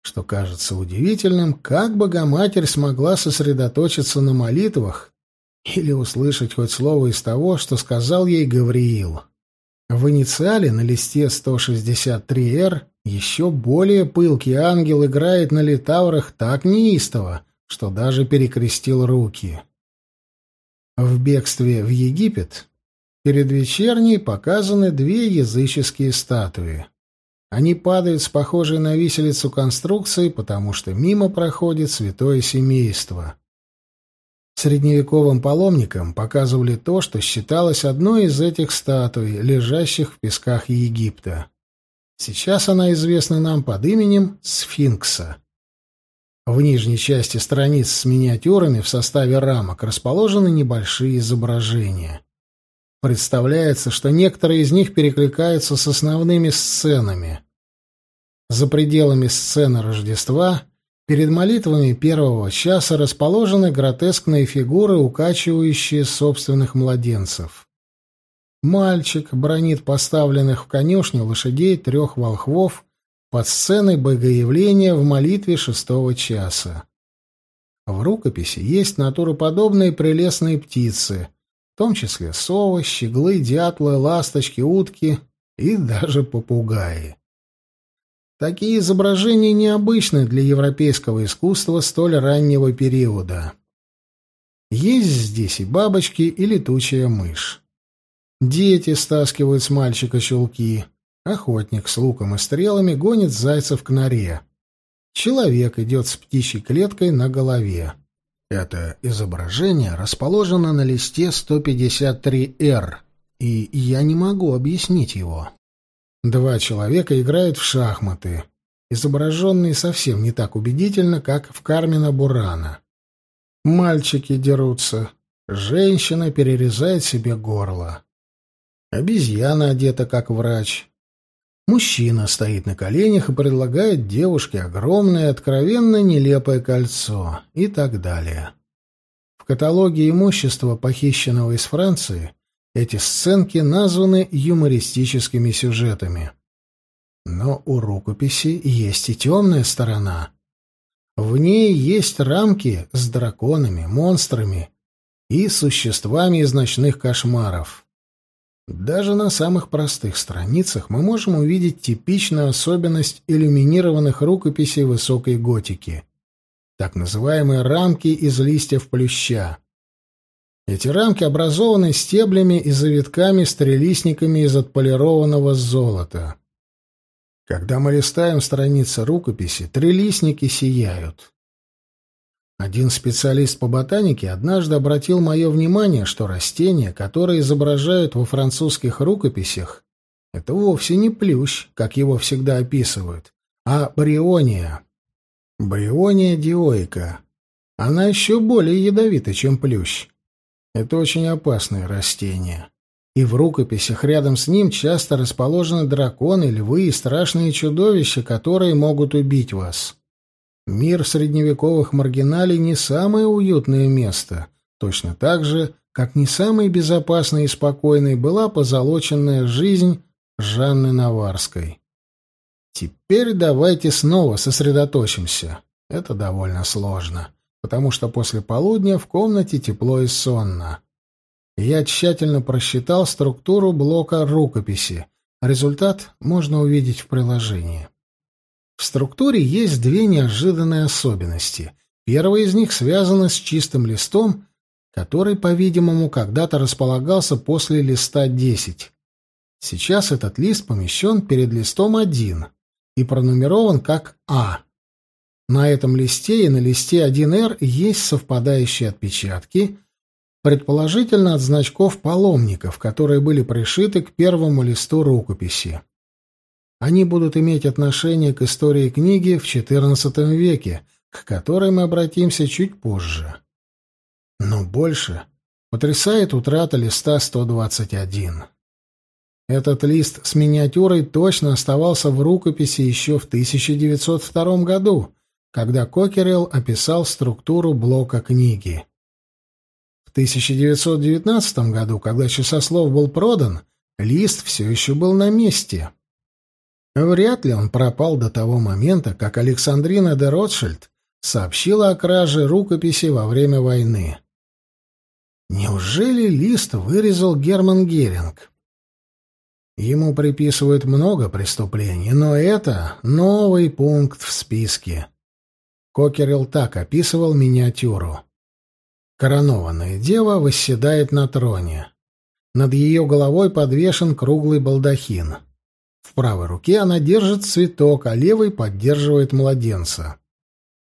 что кажется удивительным, как Богоматерь смогла сосредоточиться на молитвах или услышать хоть слово из того, что сказал ей Гавриил. В инициале на листе 163-Р еще более пылкий ангел играет на литаврах так неистово, что даже перекрестил руки. В бегстве в Египет перед вечерней показаны две языческие статуи. Они падают с похожей на виселицу конструкции, потому что мимо проходит святое семейство. Средневековым паломникам показывали то, что считалось одной из этих статуй, лежащих в песках Египта. Сейчас она известна нам под именем Сфинкса. В нижней части страниц с миниатюрами в составе рамок расположены небольшие изображения. Представляется, что некоторые из них перекликаются с основными сценами. За пределами сцены Рождества перед молитвами первого часа расположены гротескные фигуры, укачивающие собственных младенцев. Мальчик бронит поставленных в конюшню лошадей трех волхвов под сценой богоявления в молитве шестого часа. В рукописи есть натуроподобные прелестные птицы, в том числе совы, щеглы, дятлы, ласточки, утки и даже попугаи. Такие изображения необычны для европейского искусства столь раннего периода. Есть здесь и бабочки, и летучая мышь. Дети стаскивают с мальчика чулки. Охотник с луком и стрелами гонит зайцев к норе. Человек идет с птичьей клеткой на голове. Это изображение расположено на листе 153-Р, и я не могу объяснить его. Два человека играют в шахматы, изображенные совсем не так убедительно, как в Кармина Бурана. Мальчики дерутся, женщина перерезает себе горло. Обезьяна одета как врач. Мужчина стоит на коленях и предлагает девушке огромное, откровенно нелепое кольцо и так далее. В каталоге имущества, похищенного из Франции, эти сценки названы юмористическими сюжетами. Но у рукописи есть и темная сторона. В ней есть рамки с драконами, монстрами и существами из ночных кошмаров. Даже на самых простых страницах мы можем увидеть типичную особенность иллюминированных рукописей высокой готики. Так называемые рамки из листьев плюща. Эти рамки образованы стеблями и завитками с трелистниками из отполированного золота. Когда мы листаем страницы рукописи, трелистники сияют. Один специалист по ботанике однажды обратил мое внимание, что растения, которые изображают во французских рукописях, это вовсе не плющ, как его всегда описывают, а бриония. Бриония диоика. Она еще более ядовита, чем плющ. Это очень опасное растение. И в рукописях рядом с ним часто расположены драконы, львы и страшные чудовища, которые могут убить вас. Мир средневековых маргиналей не самое уютное место, точно так же, как не самой безопасной и спокойной была позолоченная жизнь Жанны Наварской. Теперь давайте снова сосредоточимся. Это довольно сложно, потому что после полудня в комнате тепло и сонно. Я тщательно просчитал структуру блока рукописи. Результат можно увидеть в приложении. В структуре есть две неожиданные особенности. Первая из них связана с чистым листом, который, по-видимому, когда-то располагался после листа 10. Сейчас этот лист помещен перед листом 1 и пронумерован как А. На этом листе и на листе 1Р есть совпадающие отпечатки, предположительно от значков паломников, которые были пришиты к первому листу рукописи. Они будут иметь отношение к истории книги в XIV веке, к которой мы обратимся чуть позже. Но больше потрясает утрата листа 121. Этот лист с миниатюрой точно оставался в рукописи еще в 1902 году, когда Кокерелл описал структуру блока книги. В 1919 году, когда часослов был продан, лист все еще был на месте. Вряд ли он пропал до того момента, как Александрина де Ротшильд сообщила о краже рукописи во время войны. Неужели лист вырезал Герман Геринг? Ему приписывают много преступлений, но это новый пункт в списке. Кокерилл так описывал миниатюру. Коронованная дева восседает на троне. Над ее головой подвешен круглый балдахин. В правой руке она держит цветок, а левой поддерживает младенца.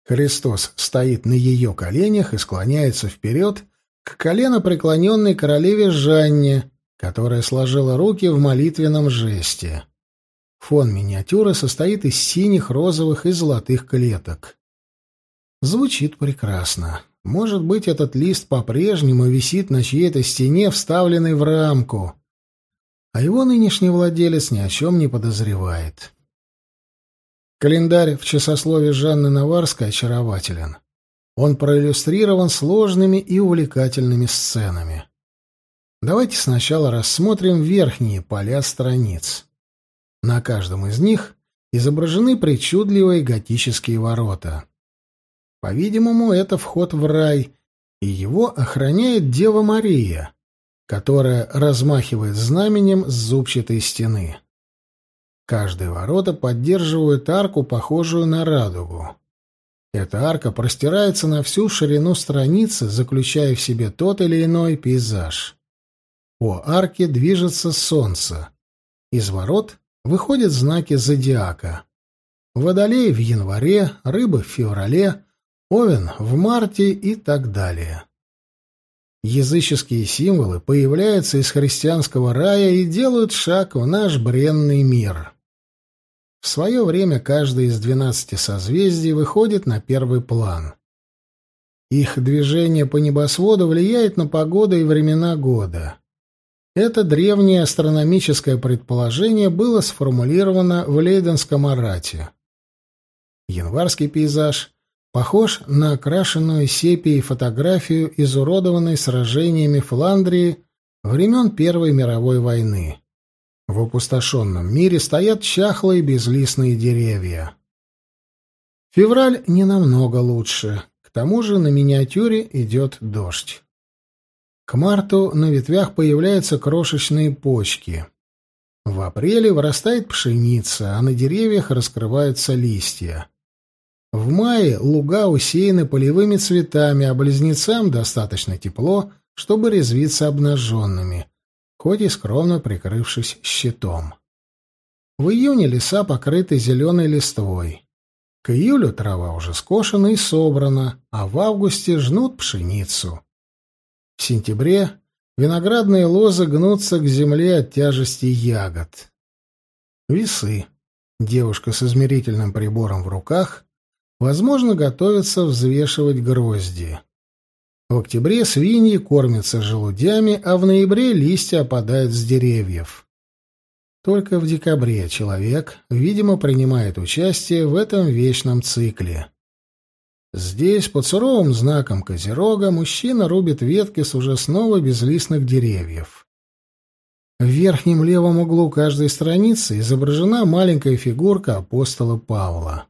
Христос стоит на ее коленях и склоняется вперед к колено преклоненной королеве Жанне, которая сложила руки в молитвенном жесте. Фон миниатюры состоит из синих, розовых и золотых клеток. Звучит прекрасно. Может быть, этот лист по-прежнему висит на чьей-то стене, вставленной в рамку. А его нынешний владелец ни о чем не подозревает. Календарь в часослове Жанны Наварской очарователен. Он проиллюстрирован сложными и увлекательными сценами. Давайте сначала рассмотрим верхние поля страниц. На каждом из них изображены причудливые готические ворота. По-видимому, это вход в рай, и его охраняет Дева Мария, которая размахивает знаменем с зубчатой стены. Каждые ворота поддерживают арку, похожую на радугу. Эта арка простирается на всю ширину страницы, заключая в себе тот или иной пейзаж. По арке движется солнце. Из ворот выходят знаки зодиака. Водолей в январе, рыбы в феврале, Овен в марте и так далее. Языческие символы появляются из христианского рая и делают шаг в наш бренный мир. В свое время каждое из двенадцати созвездий выходит на первый план. Их движение по небосводу влияет на погоду и времена года. Это древнее астрономическое предположение было сформулировано в Лейденском орате. Январский пейзаж похож на окрашенную сепией фотографию, изуродованной сражениями Фландрии времен Первой мировой войны. В опустошенном мире стоят чахлые безлистные деревья. Февраль не намного лучше. К тому же на миниатюре идет дождь. К марту на ветвях появляются крошечные почки. В апреле вырастает пшеница, а на деревьях раскрываются листья. В мае луга усеяны полевыми цветами, а близнецам достаточно тепло, чтобы резвиться обнаженными, хоть и скромно прикрывшись щитом. В июне леса покрыты зеленой листвой. К июлю трава уже скошена и собрана, а в августе жнут пшеницу. В сентябре виноградные лозы гнутся к земле от тяжести ягод. Весы. Девушка с измерительным прибором в руках Возможно, готовятся взвешивать грозди. В октябре свиньи кормятся желудями, а в ноябре листья опадают с деревьев. Только в декабре человек, видимо, принимает участие в этом вечном цикле. Здесь, под суровым знаком Козерога, мужчина рубит ветки с уже снова безлистных деревьев. В верхнем левом углу каждой страницы изображена маленькая фигурка апостола Павла.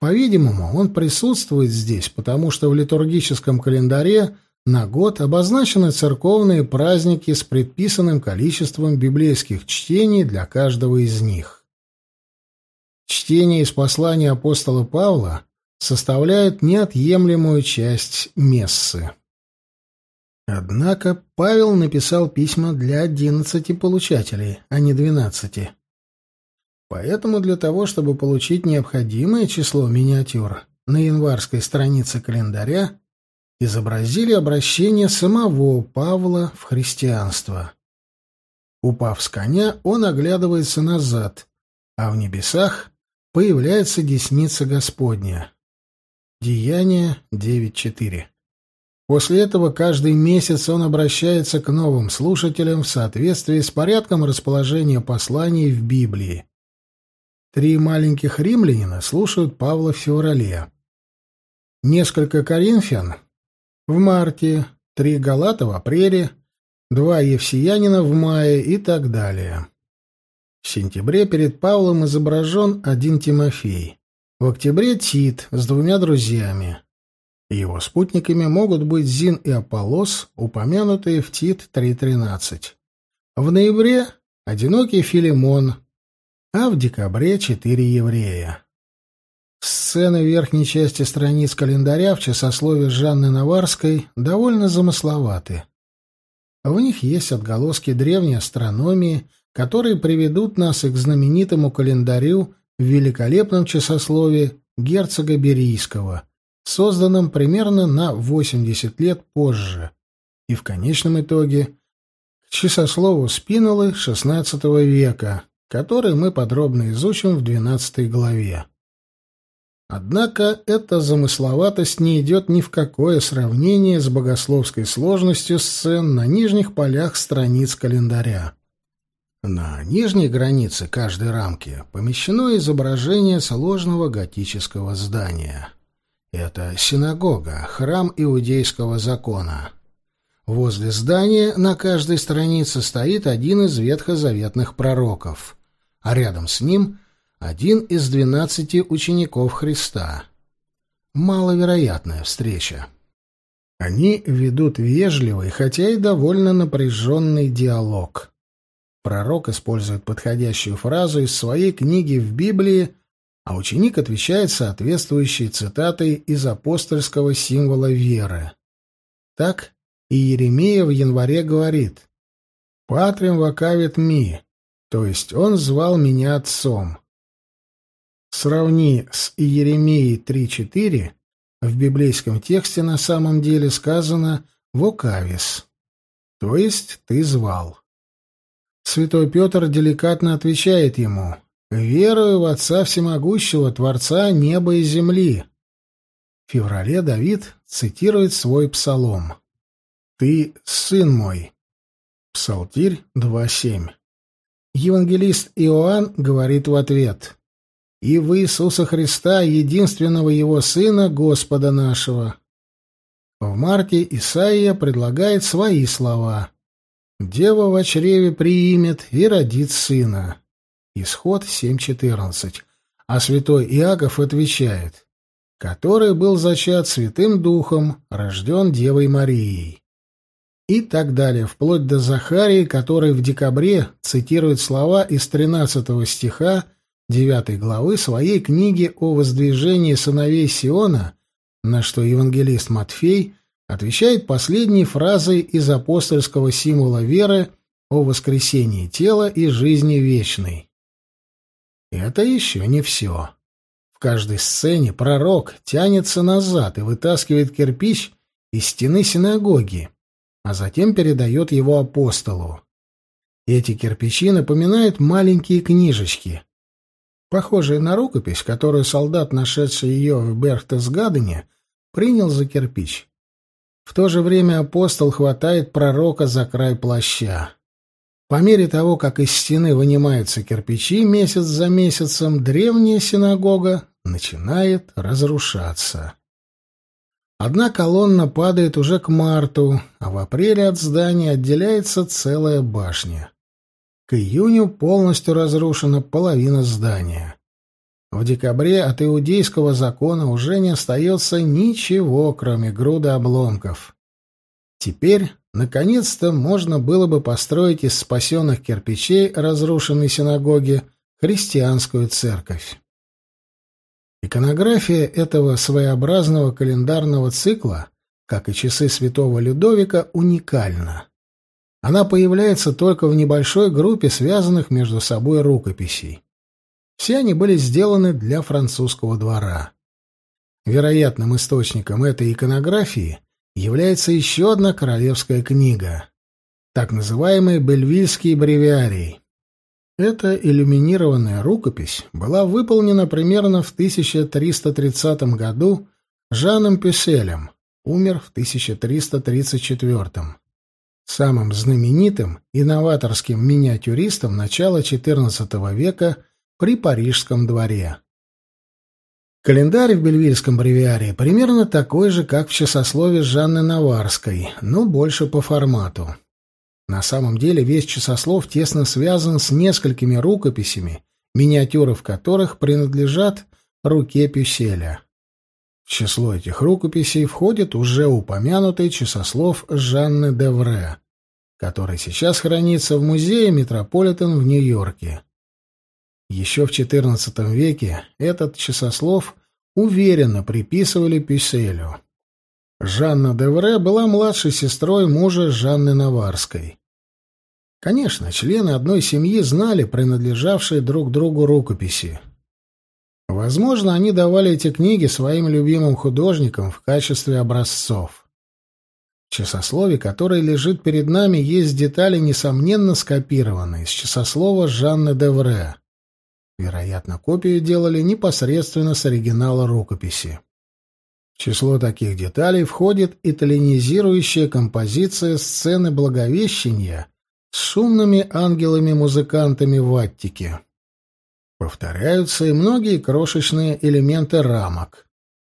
По-видимому, он присутствует здесь, потому что в литургическом календаре на год обозначены церковные праздники с предписанным количеством библейских чтений для каждого из них. Чтение из послания апостола Павла составляет неотъемлемую часть мессы. Однако Павел написал письма для одиннадцати получателей, а не двенадцати. Поэтому для того, чтобы получить необходимое число миниатюр на январской странице календаря, изобразили обращение самого Павла в христианство. Упав с коня, он оглядывается назад, а в небесах появляется десница Господня. Деяние 9.4. После этого каждый месяц он обращается к новым слушателям в соответствии с порядком расположения посланий в Библии. Три маленьких римлянина слушают Павла в феврале. Несколько коринфян в марте, три галата в апреле, два евсиянина в мае и так далее. В сентябре перед Павлом изображен один Тимофей. В октябре Тит с двумя друзьями. Его спутниками могут быть Зин и Аполлос, упомянутые в Тит 3.13. В ноябре одинокий Филимон, а в декабре четыре еврея. Сцены верхней части страниц календаря в часослове Жанны Наварской довольно замысловаты. В них есть отголоски древней астрономии, которые приведут нас и к знаменитому календарю в великолепном часослове герцога Берийского, созданном примерно на 80 лет позже, и в конечном итоге к часослову Спинолы XVI века, который мы подробно изучим в 12 главе. Однако эта замысловатость не идет ни в какое сравнение с богословской сложностью сцен на нижних полях страниц календаря. На нижней границе каждой рамки помещено изображение сложного готического здания. Это синагога, храм иудейского закона. Возле здания на каждой странице стоит один из ветхозаветных пророков, а рядом с ним — один из двенадцати учеников Христа. Маловероятная встреча. Они ведут вежливый, хотя и довольно напряженный диалог. Пророк использует подходящую фразу из своей книги в Библии, а ученик отвечает соответствующей цитатой из апостольского символа веры. Так и Еремея в январе говорит «Патрим вакавит ми», то есть он звал меня отцом. Сравни с Иеремией 3.4, в библейском тексте на самом деле сказано «вокавис», то есть «ты звал». Святой Петр деликатно отвечает ему «Верую в Отца Всемогущего, Творца неба и земли». В феврале Давид цитирует свой псалом «Ты сын мой». Псалтирь 2.7. Евангелист Иоанн говорит в ответ и в Иисуса Христа, единственного Его Сына, Господа нашего. В марте Исаия предлагает свои слова. «Дева в чреве приимет и родит сына». Исход 7.14. А святой Иаков отвечает, «который был зачат Святым Духом, рожден Девой Марией». И так далее, вплоть до Захарии, который в декабре цитирует слова из 13 стиха девятой главы своей книги о воздвижении сыновей Сиона, на что евангелист Матфей отвечает последней фразой из апостольского символа веры о воскресении тела и жизни вечной. Это еще не все. В каждой сцене пророк тянется назад и вытаскивает кирпич из стены синагоги, а затем передает его апостолу. Эти кирпичи напоминают маленькие книжечки, похожей на рукопись, которую солдат, нашедший ее в Берхтесгадене, принял за кирпич. В то же время апостол хватает пророка за край плаща. По мере того, как из стены вынимаются кирпичи месяц за месяцем, древняя синагога начинает разрушаться. Одна колонна падает уже к марту, а в апреле от здания отделяется целая башня. К июню полностью разрушена половина здания. В декабре от иудейского закона уже не остается ничего, кроме груды обломков. Теперь, наконец-то, можно было бы построить из спасенных кирпичей разрушенной синагоги христианскую церковь. Иконография этого своеобразного календарного цикла, как и часы святого Людовика, уникальна. Она появляется только в небольшой группе связанных между собой рукописей. Все они были сделаны для французского двора. Вероятным источником этой иконографии является еще одна королевская книга, так называемый Бельвильский бревиарий. Эта иллюминированная рукопись была выполнена примерно в 1330 году Жаном Пюселем, умер в 1334 самым знаменитым и новаторским миниатюристом начала XIV века при Парижском дворе. Календарь в Бельвильском бревиаре примерно такой же, как в часослове Жанны Наварской, но больше по формату. На самом деле весь часослов тесно связан с несколькими рукописями, миниатюры в которых принадлежат руке Пюселя. В число этих рукописей входит уже упомянутый часослов Жанны Девре, который сейчас хранится в музее Метрополитен в Нью-Йорке. Еще в XIV веке этот часослов уверенно приписывали Пюселю. Жанна Девре была младшей сестрой мужа Жанны Наварской. Конечно, члены одной семьи знали принадлежавшие друг другу рукописи. Возможно, они давали эти книги своим любимым художникам в качестве образцов. В часослове, которое лежит перед нами, есть детали, несомненно, скопированные с часослова Жанны Девре. Вероятно, копию делали непосредственно с оригинала рукописи. В число таких деталей входит италинизирующая композиция сцены Благовещения с шумными ангелами-музыкантами в Аттике. Повторяются и многие крошечные элементы рамок.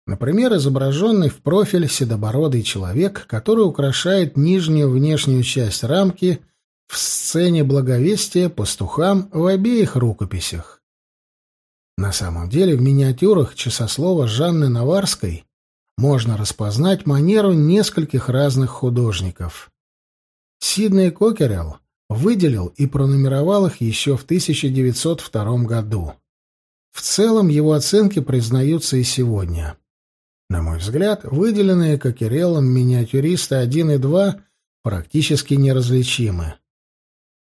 Например, изображенный в профиль седобородый человек, который украшает нижнюю внешнюю часть рамки в сцене благовестия пастухам в обеих рукописях. На самом деле в миниатюрах часослова Жанны Наварской можно распознать манеру нескольких разных художников. Сидней Кокерелл выделил и пронумеровал их еще в 1902 году. В целом его оценки признаются и сегодня. На мой взгляд, выделенные Кокереллом миниатюристы 1 и 2 практически неразличимы.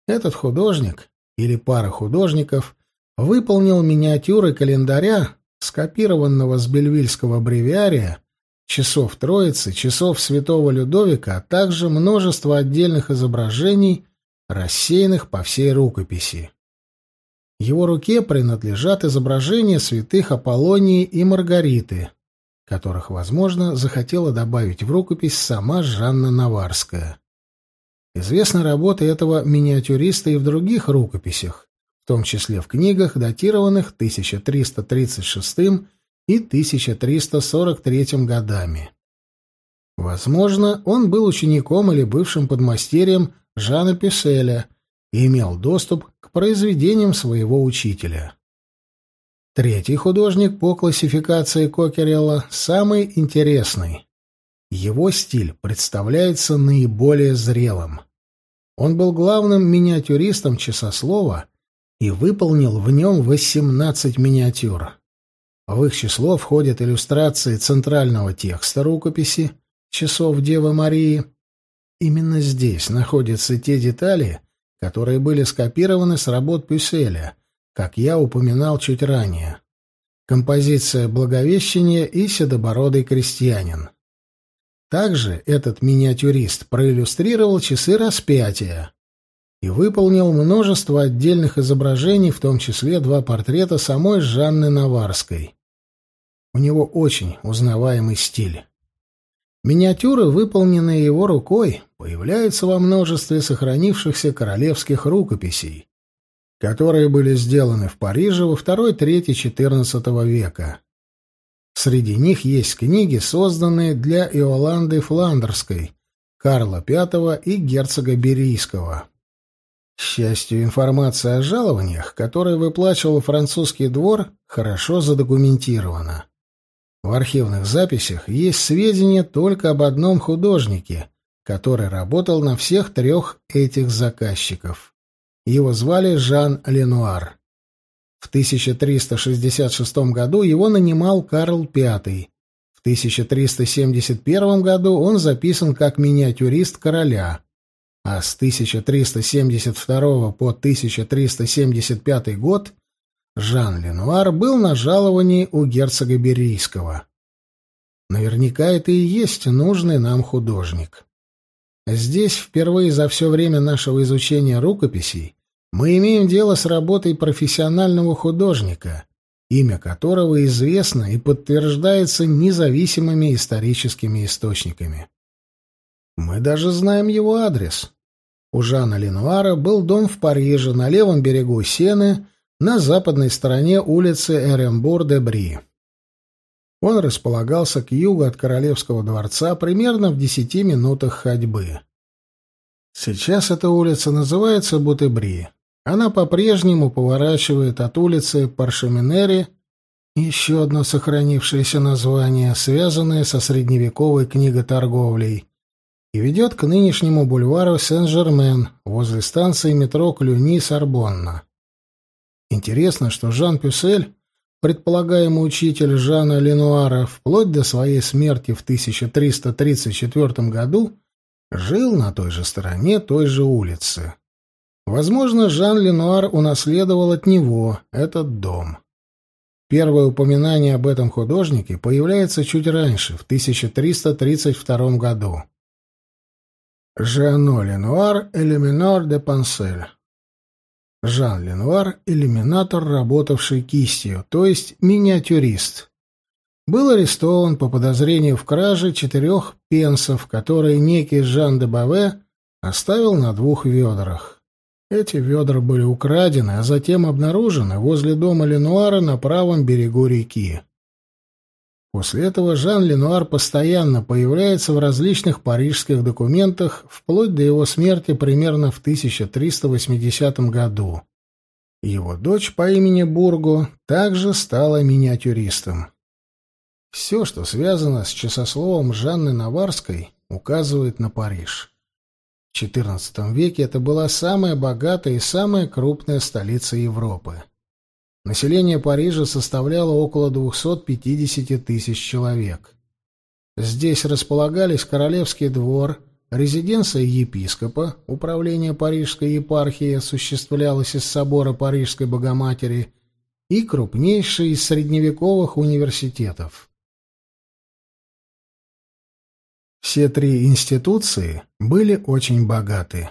Этот художник, или пара художников, выполнил миниатюры календаря, скопированного с бельвильского бревиария, часов Троицы, часов Святого Людовика, а также множество отдельных изображений, рассеянных по всей рукописи. Его руке принадлежат изображения святых Аполлонии и Маргариты, которых, возможно, захотела добавить в рукопись сама Жанна Наварская. Известны работы этого миниатюриста и в других рукописях, в том числе в книгах, датированных 1336 и 1343 годами. Возможно, он был учеником или бывшим подмастерьем Жана Писеля и имел доступ к произведениям своего учителя. Третий художник по классификации Кокерелла самый интересный. Его стиль представляется наиболее зрелым. Он был главным миниатюристом часослова и выполнил в нем 18 миниатюр. В их число входят иллюстрации центрального текста рукописи «Часов Девы Марии». Именно здесь находятся те детали, которые были скопированы с работ Пюсселя – как я упоминал чуть ранее. Композиция «Благовещение» и «Седобородый крестьянин». Также этот миниатюрист проиллюстрировал часы распятия и выполнил множество отдельных изображений, в том числе два портрета самой Жанны Наварской. У него очень узнаваемый стиль. Миниатюры, выполненные его рукой, появляются во множестве сохранившихся королевских рукописей, которые были сделаны в Париже во второй трети XIV века. Среди них есть книги, созданные для Иоланды Фландерской, Карла V и герцога Берийского. К счастью, информация о жалованиях, которые выплачивал французский двор, хорошо задокументирована. В архивных записях есть сведения только об одном художнике, который работал на всех трех этих заказчиков. Его звали Жан Ленуар. В 1366 году его нанимал Карл V. В 1371 году он записан как миниатюрист короля, а с 1372 по 1375 год Жан Ленуар был на жаловании у герцога Берийского. Наверняка это и есть нужный нам художник. Здесь впервые за все время нашего изучения рукописей мы имеем дело с работой профессионального художника, имя которого известно и подтверждается независимыми историческими источниками. Мы даже знаем его адрес. У Жана Ленуара был дом в Париже на левом берегу Сены, на западной стороне улицы Эрембур-де-Бри. Он располагался к югу от Королевского дворца примерно в десяти минутах ходьбы. Сейчас эта улица называется Бутебри. Она по-прежнему поворачивает от улицы Паршеминери, еще одно сохранившееся название, связанное со средневековой книготорговлей, и ведет к нынешнему бульвару Сен-Жермен возле станции метро Клюни-Сорбонна. Интересно, что Жан Пюсель предполагаемый учитель Жана Ленуара, вплоть до своей смерти в 1334 году, жил на той же стороне той же улицы. Возможно, Жан Ленуар унаследовал от него этот дом. Первое упоминание об этом художнике появляется чуть раньше, в 1332 году. Жано Ленуар, Элеминор де Пансель. Жан Ленуар — иллюминатор, работавший кистью, то есть миниатюрист. Был арестован по подозрению в краже четырех пенсов, которые некий Жан де Баве оставил на двух ведрах. Эти ведра были украдены, а затем обнаружены возле дома Ленуара на правом берегу реки. После этого Жан Ленуар постоянно появляется в различных парижских документах вплоть до его смерти примерно в 1380 году. Его дочь по имени Бурго также стала миниатюристом. Все, что связано с часословом Жанны Наварской, указывает на Париж. В XIV веке это была самая богатая и самая крупная столица Европы. Население Парижа составляло около 250 тысяч человек. Здесь располагались Королевский двор, резиденция епископа, управление Парижской епархией осуществлялось из собора Парижской Богоматери и крупнейший из средневековых университетов. Все три институции были очень богаты.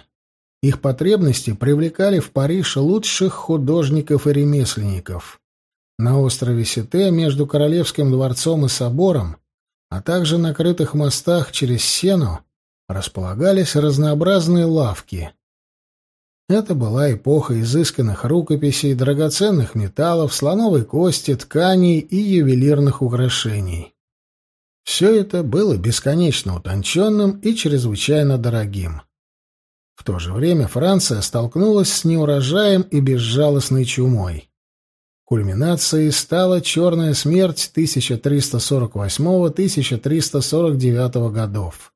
Их потребности привлекали в Париж лучших художников и ремесленников. На острове Сите между Королевским дворцом и собором, а также на крытых мостах через Сену, располагались разнообразные лавки. Это была эпоха изысканных рукописей, драгоценных металлов, слоновой кости, тканей и ювелирных украшений. Все это было бесконечно утонченным и чрезвычайно дорогим. В то же время Франция столкнулась с неурожаем и безжалостной чумой. Кульминацией стала черная смерть 1348-1349 годов.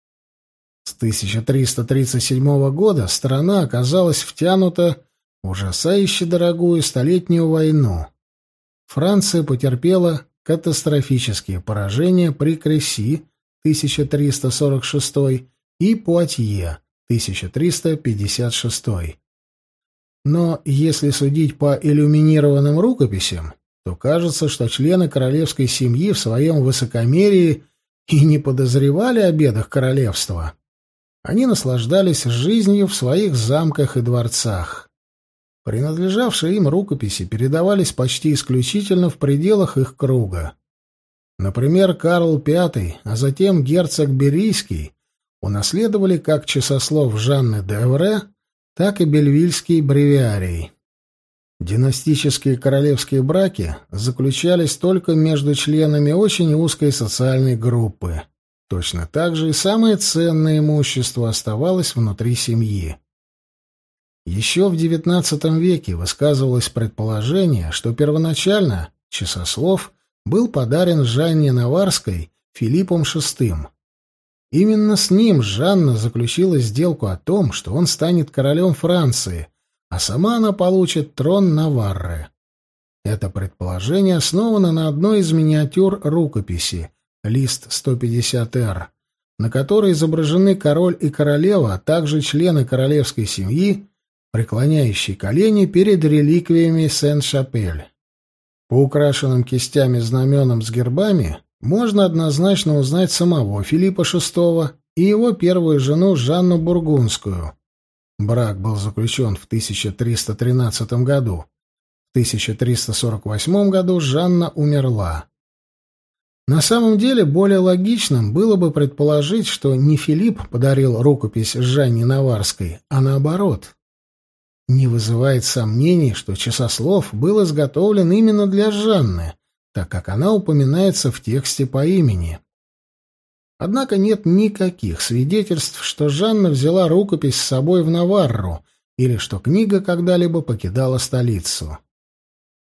С 1337 года страна оказалась втянута в ужасающе дорогую столетнюю войну. Франция потерпела катастрофические поражения при Креси 1346 и Пуатье 1356. Но если судить по иллюминированным рукописям, то кажется, что члены королевской семьи в своем высокомерии и не подозревали о бедах королевства. Они наслаждались жизнью в своих замках и дворцах. Принадлежавшие им рукописи передавались почти исключительно в пределах их круга. Например, Карл V, а затем герцог Берийский унаследовали как часослов Жанны де Эвре, так и бельвильский бревиарий. Династические королевские браки заключались только между членами очень узкой социальной группы. Точно так же и самое ценное имущество оставалось внутри семьи. Еще в XIX веке высказывалось предположение, что первоначально часослов был подарен Жанне Наварской Филиппом VI. Именно с ним Жанна заключила сделку о том, что он станет королем Франции, а сама она получит трон Наварры. Это предположение основано на одной из миниатюр рукописи, лист 150-р, на которой изображены король и королева, а также члены королевской семьи, преклоняющий колени перед реликвиями Сен-Шапель. По украшенным кистями знаменам с гербами можно однозначно узнать самого Филиппа VI и его первую жену Жанну Бургундскую. Брак был заключен в 1313 году. В 1348 году Жанна умерла. На самом деле, более логичным было бы предположить, что не Филипп подарил рукопись Жанне Наварской, а наоборот. Не вызывает сомнений, что часослов был изготовлен именно для Жанны, так как она упоминается в тексте по имени. Однако нет никаких свидетельств, что Жанна взяла рукопись с собой в Наварру или что книга когда-либо покидала столицу.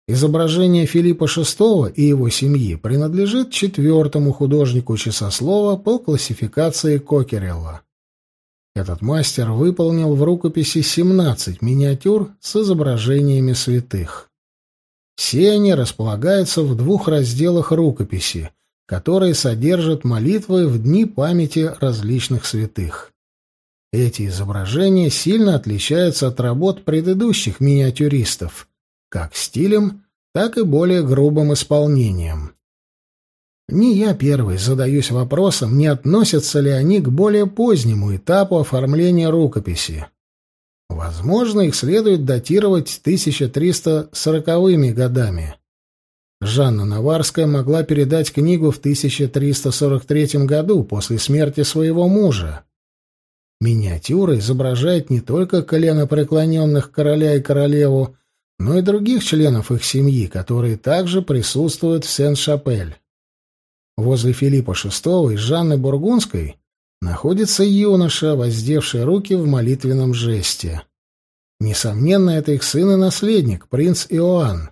Изображение Филиппа VI и его семьи принадлежит четвертому художнику часослова по классификации Кокерелла. Этот мастер выполнил в рукописи 17 миниатюр с изображениями святых. Все они располагаются в двух разделах рукописи, которые содержат молитвы в дни памяти различных святых. Эти изображения сильно отличаются от работ предыдущих миниатюристов, как стилем, так и более грубым исполнением. Не я первый задаюсь вопросом, не относятся ли они к более позднему этапу оформления рукописи. Возможно, их следует датировать 1340-ми годами. Жанна Наварская могла передать книгу в 1343 году после смерти своего мужа. Миниатюра изображает не только коленопреклоненных короля и королеву, но и других членов их семьи, которые также присутствуют в Сен-Шапель. Возле Филиппа VI и Жанны Бургундской находится юноша, воздевший руки в молитвенном жесте. Несомненно, это их сын и наследник, принц Иоанн,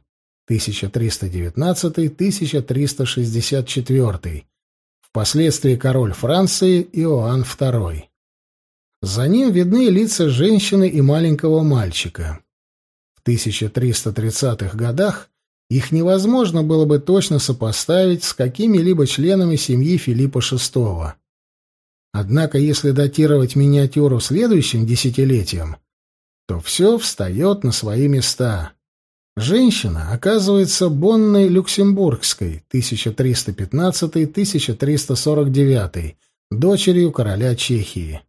1313-1364, впоследствии король Франции Иоанн II. За ним видны лица женщины и маленького мальчика. В 1330-х годах их невозможно было бы точно сопоставить с какими-либо членами семьи Филиппа VI. Однако, если датировать миниатюру следующим десятилетием, то все встает на свои места. Женщина оказывается Бонной Люксембургской, 1315-1349, дочерью короля Чехии.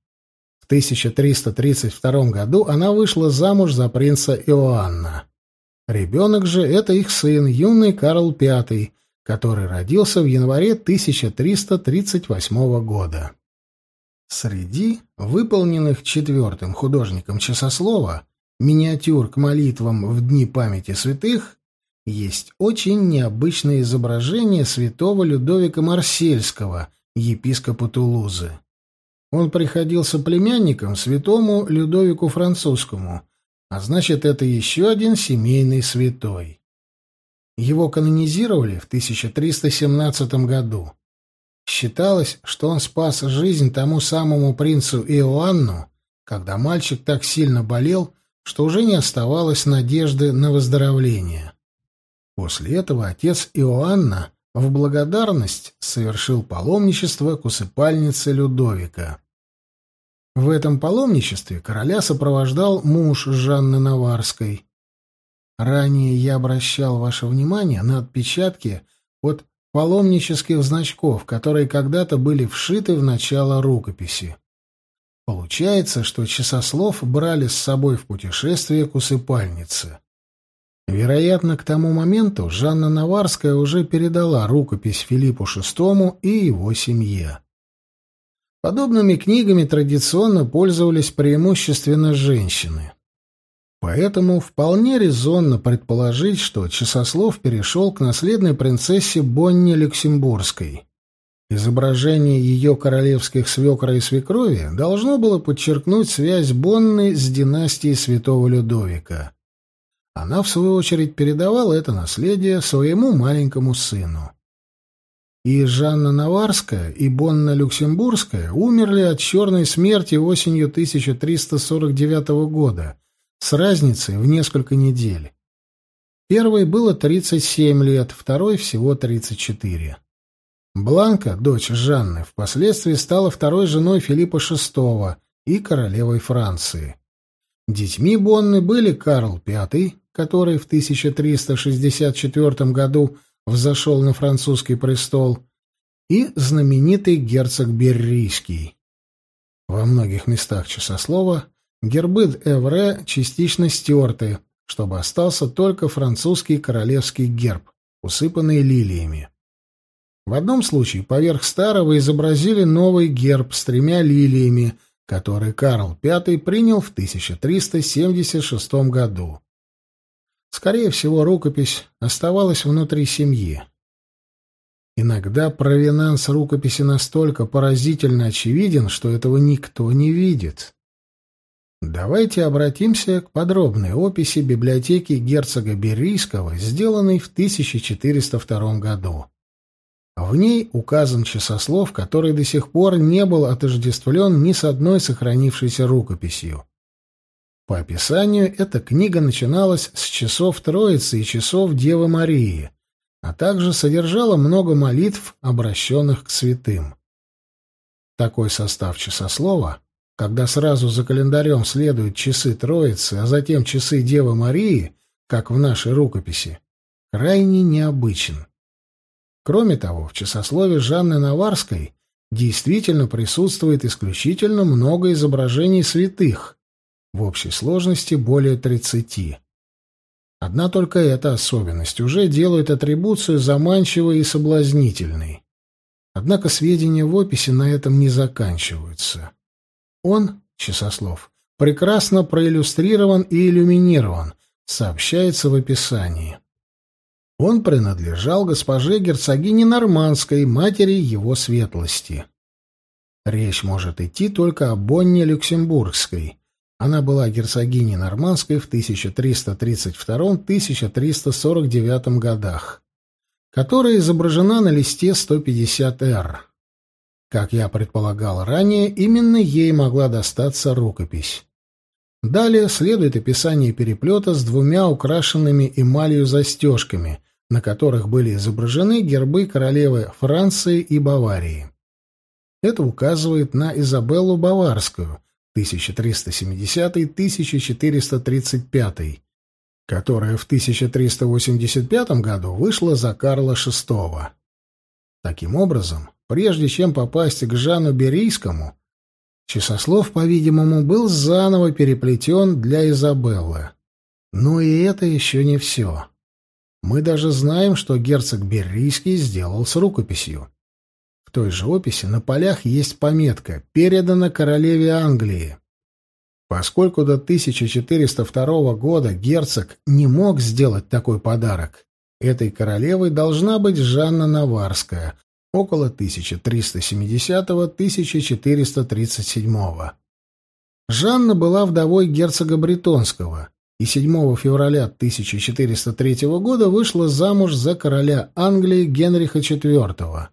В 1332 году она вышла замуж за принца Иоанна. Ребенок же — это их сын, юный Карл V, который родился в январе 1338 года. Среди выполненных четвертым художником часослова миниатюр к молитвам в дни памяти святых есть очень необычное изображение святого Людовика Марсельского, епископа Тулузы. Он приходился племянником святому Людовику Французскому — а значит, это еще один семейный святой. Его канонизировали в 1317 году. Считалось, что он спас жизнь тому самому принцу Иоанну, когда мальчик так сильно болел, что уже не оставалось надежды на выздоровление. После этого отец Иоанна в благодарность совершил паломничество к усыпальнице Людовика. В этом паломничестве короля сопровождал муж Жанны Наварской. Ранее я обращал ваше внимание на отпечатки от паломнических значков, которые когда-то были вшиты в начало рукописи. Получается, что часослов брали с собой в путешествие к усыпальнице. Вероятно, к тому моменту Жанна Наварская уже передала рукопись Филиппу VI и его семье. Подобными книгами традиционно пользовались преимущественно женщины. Поэтому вполне резонно предположить, что Часослов перешел к наследной принцессе Бонне Люксембургской. Изображение ее королевских свекра и свекрови должно было подчеркнуть связь Бонны с династией святого Людовика. Она, в свою очередь, передавала это наследие своему маленькому сыну. И Жанна Наварская, и Бонна Люксембургская умерли от черной смерти осенью 1349 года, с разницей в несколько недель. Первой было 37 лет, второй всего 34. Бланка, дочь Жанны, впоследствии стала второй женой Филиппа VI и королевой Франции. Детьми Бонны были Карл V, который в 1364 году взошел на французский престол, и знаменитый герцог Беррийский. Во многих местах часослова гербы Эвре частично стерты, чтобы остался только французский королевский герб, усыпанный лилиями. В одном случае поверх старого изобразили новый герб с тремя лилиями, который Карл V принял в 1376 году. Скорее всего, рукопись оставалась внутри семьи. Иногда провинанс рукописи настолько поразительно очевиден, что этого никто не видит. Давайте обратимся к подробной описи библиотеки герцога Берийского, сделанной в 1402 году. В ней указан часослов, который до сих пор не был отождествлен ни с одной сохранившейся рукописью. По описанию, эта книга начиналась с часов Троицы и часов Девы Марии, а также содержала много молитв, обращенных к святым. Такой состав часослова, когда сразу за календарем следуют часы Троицы, а затем часы Девы Марии, как в нашей рукописи, крайне необычен. Кроме того, в часослове Жанны Наварской действительно присутствует исключительно много изображений святых, в общей сложности более 30. Одна только эта особенность уже делает атрибуцию заманчивой и соблазнительной. Однако сведения в описи на этом не заканчиваются. Он, часослов, прекрасно проиллюстрирован и иллюминирован, сообщается в описании. Он принадлежал госпоже герцогине Нормандской, матери его светлости. Речь может идти только о Бонне Люксембургской. Она была герцогиней Нормандской в 1332-1349 годах, которая изображена на листе 150-Р. Как я предполагал ранее, именно ей могла достаться рукопись. Далее следует описание переплета с двумя украшенными эмалью застежками, на которых были изображены гербы королевы Франции и Баварии. Это указывает на Изабеллу Баварскую 1370-1435, которая в 1385 году вышла за Карла VI. Таким образом, прежде чем попасть к Жану Берийскому, Часослов, по-видимому, был заново переплетен для Изабеллы. Но и это еще не все. Мы даже знаем, что герцог Беррийский сделал с рукописью. В той же описи на полях есть пометка «Передана королеве Англии». Поскольку до 1402 года герцог не мог сделать такой подарок, этой королевой должна быть Жанна Наварская, около 1370-1437. Жанна была вдовой герцога Бретонского и 7 февраля 1403 года вышла замуж за короля Англии Генриха IV.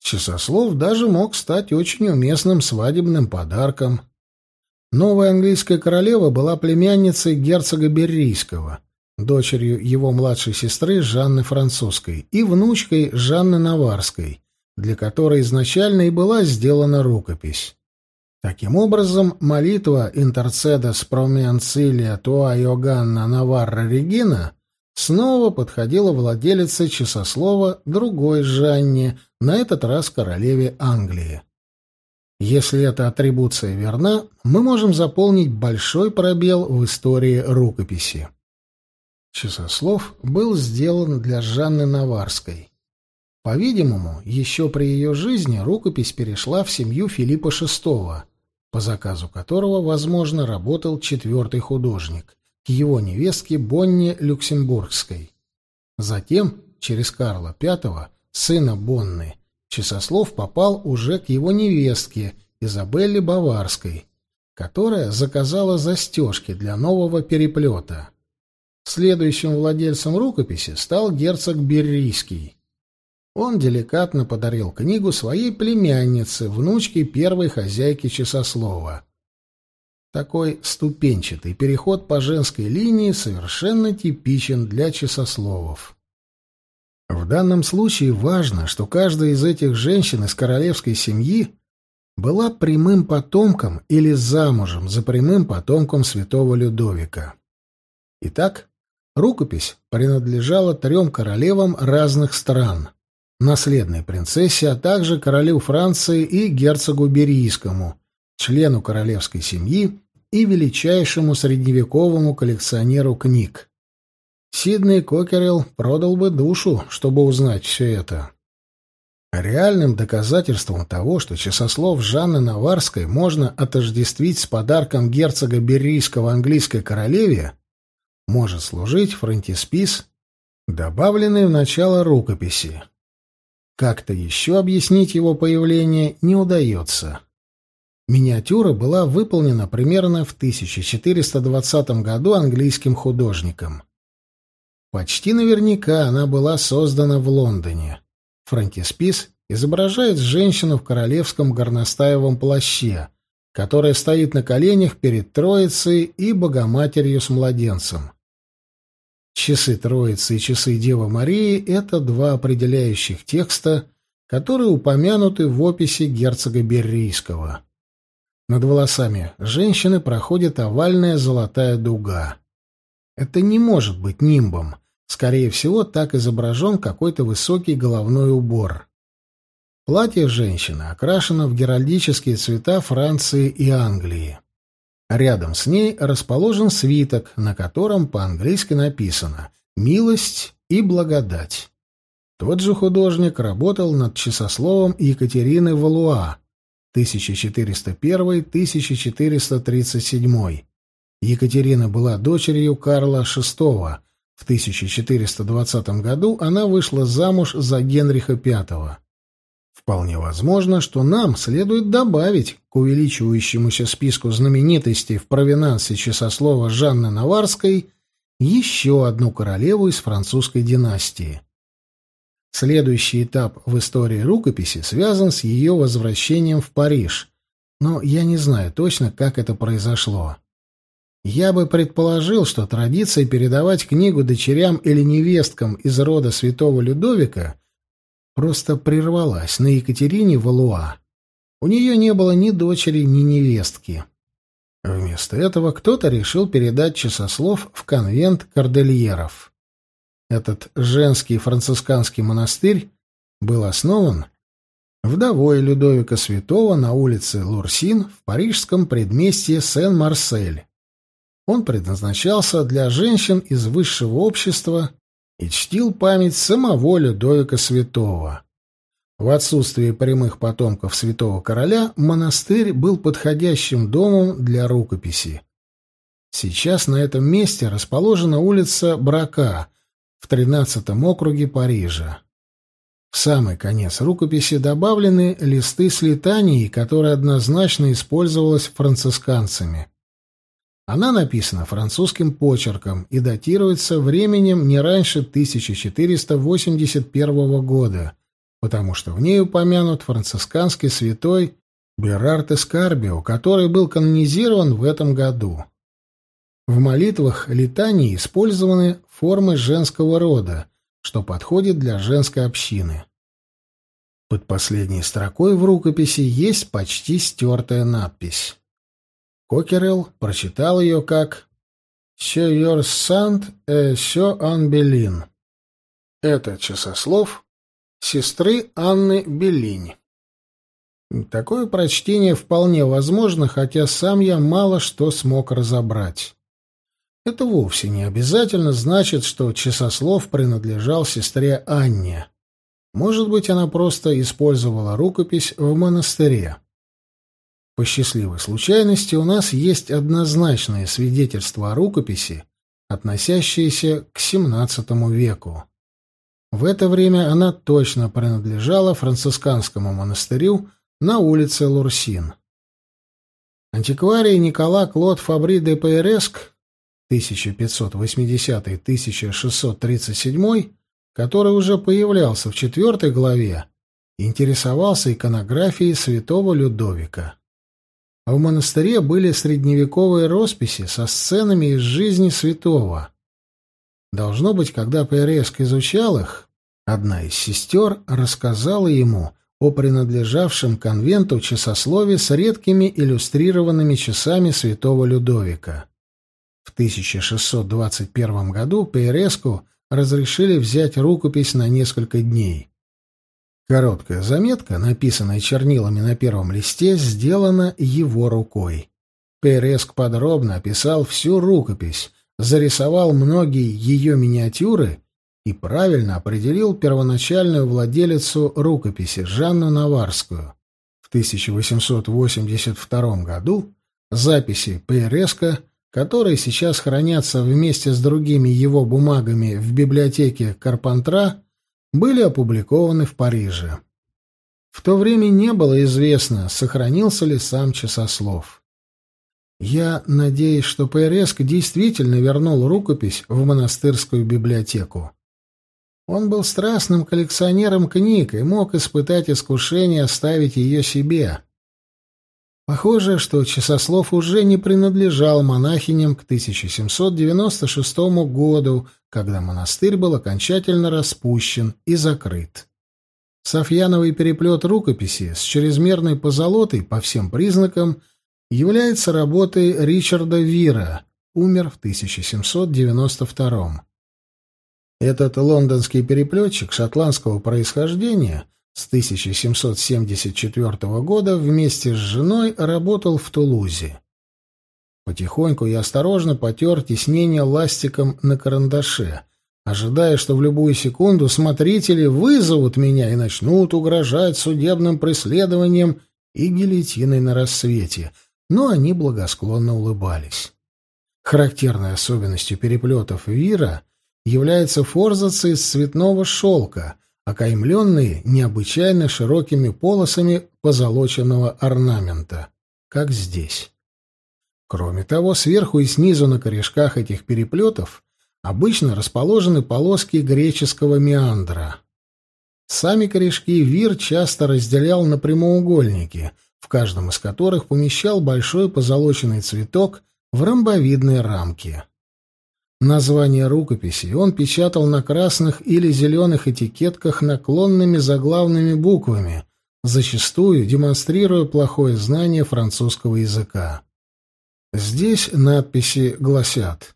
Часослов даже мог стать очень уместным свадебным подарком. Новая английская королева была племянницей герцога Беррийского – дочерью его младшей сестры Жанны Французской и внучкой Жанны Наварской, для которой изначально и была сделана рукопись. Таким образом, молитва «Интерцедес променцилия туа Йоганна Наварра Регина» снова подходила владелице часослова другой Жанне, на этот раз королеве Англии. Если эта атрибуция верна, мы можем заполнить большой пробел в истории рукописи. Часослов был сделан для Жанны Наварской. По-видимому, еще при ее жизни рукопись перешла в семью Филиппа VI, по заказу которого, возможно, работал четвертый художник, к его невестке Бонне Люксембургской. Затем, через Карла V, сына Бонны, Часослов попал уже к его невестке Изабелле Баварской, которая заказала застежки для нового переплета. Следующим владельцем рукописи стал герцог Беррийский. Он деликатно подарил книгу своей племяннице, внучке первой хозяйки часослова. Такой ступенчатый переход по женской линии совершенно типичен для часословов. В данном случае важно, что каждая из этих женщин из королевской семьи была прямым потомком или замужем за прямым потомком святого Людовика. Итак, Рукопись принадлежала трем королевам разных стран, наследной принцессе, а также королю Франции и герцогу Берийскому, члену королевской семьи и величайшему средневековому коллекционеру книг. Сидней Кокерилл продал бы душу, чтобы узнать все это. Реальным доказательством того, что часослов Жанны Наварской можно отождествить с подарком герцога Берийского английской королеве, может служить фронтиспис, добавленный в начало рукописи. Как-то еще объяснить его появление не удается. Миниатюра была выполнена примерно в 1420 году английским художником. Почти наверняка она была создана в Лондоне. Фронтиспис изображает женщину в королевском горностаевом плаще, которая стоит на коленях перед Троицей и Богоматерью с младенцем. Часы Троицы и часы Девы Марии — это два определяющих текста, которые упомянуты в описи герцога Беррийского. Над волосами женщины проходит овальная золотая дуга. Это не может быть нимбом. Скорее всего, так изображен какой-то высокий головной убор. Платье женщины окрашено в геральдические цвета Франции и Англии. Рядом с ней расположен свиток, на котором по-английски написано «Милость и благодать». Тот же художник работал над часословом Екатерины Валуа 1401-1437. Екатерина была дочерью Карла VI. В 1420 году она вышла замуж за Генриха V. Вполне возможно, что нам следует добавить к увеличивающемуся списку знаменитостей в провинансе часослова Жанны Наварской еще одну королеву из французской династии. Следующий этап в истории рукописи связан с ее возвращением в Париж, но я не знаю точно, как это произошло. Я бы предположил, что традиция передавать книгу дочерям или невесткам из рода святого Людовика – просто прервалась на Екатерине Валуа. У нее не было ни дочери, ни невестки. Вместо этого кто-то решил передать часослов в конвент кордельеров. Этот женский францисканский монастырь был основан вдовой Людовика Святого на улице Лурсин в парижском предместье Сен-Марсель. Он предназначался для женщин из высшего общества и чтил память самого Людовика Святого. В отсутствие прямых потомков святого короля монастырь был подходящим домом для рукописи. Сейчас на этом месте расположена улица Брака в 13 округе Парижа. В самый конец рукописи добавлены листы с летанией, которая однозначно использовалась францисканцами. Она написана французским почерком и датируется временем не раньше 1481 года, потому что в ней упомянут францисканский святой Берард Эскарбио, который был канонизирован в этом году. В молитвах летании использованы формы женского рода, что подходит для женской общины. Под последней строкой в рукописи есть почти стертая надпись. Кокерелл прочитал ее как «Се your sant e se an Это часослов сестры Анны Беллинь. Такое прочтение вполне возможно, хотя сам я мало что смог разобрать. Это вовсе не обязательно значит, что часослов принадлежал сестре Анне. Может быть, она просто использовала рукопись в монастыре. По счастливой случайности у нас есть однозначное свидетельство о рукописи, относящееся к XVII веку. В это время она точно принадлежала францисканскому монастырю на улице Лурсин. Антикварий Никола Клод Фабри де Пейреск 1580-1637, который уже появлялся в четвертой главе, интересовался иконографией святого Людовика. А в монастыре были средневековые росписи со сценами из жизни святого. Должно быть, когда Переск изучал их, одна из сестер рассказала ему о принадлежавшем конвенту часослове с редкими иллюстрированными часами святого Людовика. В 1621 году Пейреску разрешили взять рукопись на несколько дней. Короткая заметка, написанная чернилами на первом листе, сделана его рукой. Переск подробно описал всю рукопись, зарисовал многие ее миниатюры и правильно определил первоначальную владелицу рукописи Жанну Наварскую. В 1882 году записи Переска, которые сейчас хранятся вместе с другими его бумагами в библиотеке Карпантра, были опубликованы в Париже. В то время не было известно, сохранился ли сам часослов. Я надеюсь, что Пейреск действительно вернул рукопись в монастырскую библиотеку. Он был страстным коллекционером книг и мог испытать искушение оставить ее себе. Похоже, что Часослов уже не принадлежал монахиням к 1796 году, когда монастырь был окончательно распущен и закрыт. Софьяновый переплет рукописи с чрезмерной позолотой по всем признакам является работой Ричарда Вира, умер в 1792 Этот лондонский переплетчик шотландского происхождения с 1774 года вместе с женой работал в Тулузе. Потихоньку я осторожно потер тиснение ластиком на карандаше, ожидая, что в любую секунду смотрители вызовут меня и начнут угрожать судебным преследованием и гильотиной на рассвете, но они благосклонно улыбались. Характерной особенностью переплетов вира является форзацы из цветного шелка, окаймленные необычайно широкими полосами позолоченного орнамента, как здесь. Кроме того, сверху и снизу на корешках этих переплетов обычно расположены полоски греческого меандра. Сами корешки Вир часто разделял на прямоугольники, в каждом из которых помещал большой позолоченный цветок в ромбовидной рамке. Название рукописи он печатал на красных или зеленых этикетках наклонными заглавными буквами, зачастую демонстрируя плохое знание французского языка. Здесь надписи гласят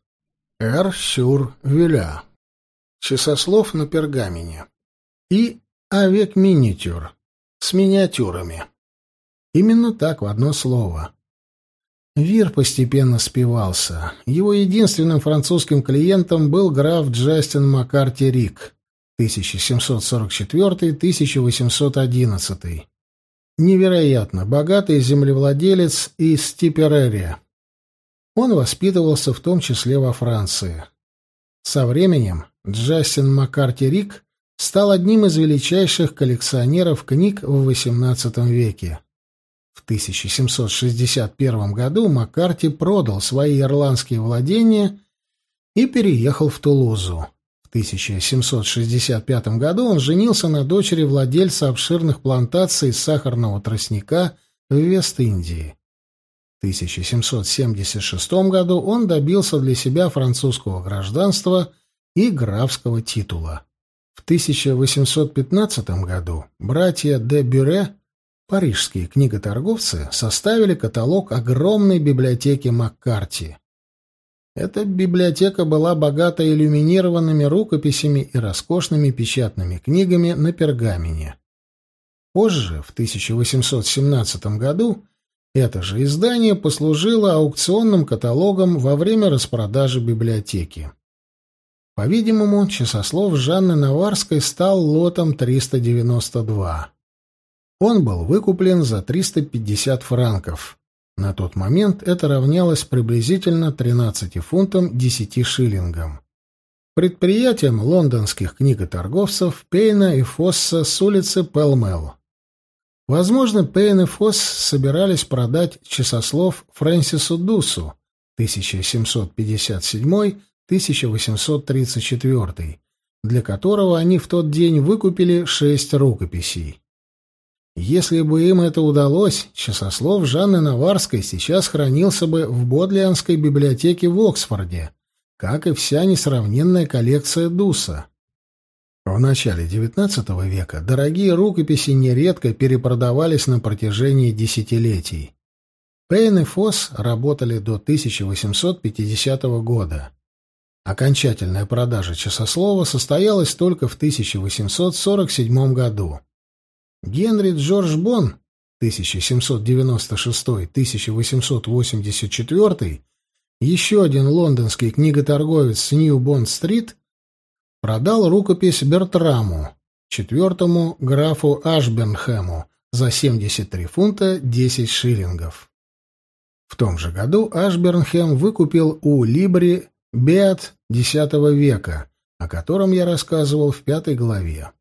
«Эр сюр виля» — часослов на пергамене, и «Авек минитюр» с миниатюрами. Именно так в одно слово. Вир постепенно спивался. Его единственным французским клиентом был граф Джастин Маккарти Рик, 1744-1811. Невероятно богатый землевладелец из Типерерия. Он воспитывался в том числе во Франции. Со временем Джастин Маккарти Рик стал одним из величайших коллекционеров книг в XVIII веке. В 1761 году Маккарти продал свои ирландские владения и переехал в Тулузу. В 1765 году он женился на дочери владельца обширных плантаций сахарного тростника в Вест-Индии. 1776 году он добился для себя французского гражданства и графского титула. В 1815 году братья де Бюре, парижские книготорговцы, составили каталог огромной библиотеки Маккарти. Эта библиотека была богата иллюминированными рукописями и роскошными печатными книгами на пергамене. Позже, в 1817 году, это же издание послужило аукционным каталогом во время распродажи библиотеки. По-видимому, часослов Жанны Наварской стал лотом 392. Он был выкуплен за 350 франков. На тот момент это равнялось приблизительно 13 фунтам 10 шиллингам. Предприятием лондонских книготорговцев Пейна и Фосса с улицы Пелмел. Возможно, Пейн и Фосс собирались продать часослов Фрэнсису Дусу 1757-1834, для которого они в тот день выкупили шесть рукописей. Если бы им это удалось, часослов Жанны Наварской сейчас хранился бы в Бодлианской библиотеке в Оксфорде, как и вся несравненная коллекция Дуса. В начале XIX века дорогие рукописи нередко перепродавались на протяжении десятилетий. Пейн и Фосс работали до 1850 года. Окончательная продажа часослова состоялась только в 1847 году. Генри Джордж Бон 1796-1884, еще один лондонский книготорговец с Нью-Бонд-стрит, продал рукопись Бертраму, четвертому графу Ашбернхэму, за 73 фунта 10 шиллингов. В том же году Ашбернхэм выкупил у Либри Беат X века, о котором я рассказывал в пятой главе.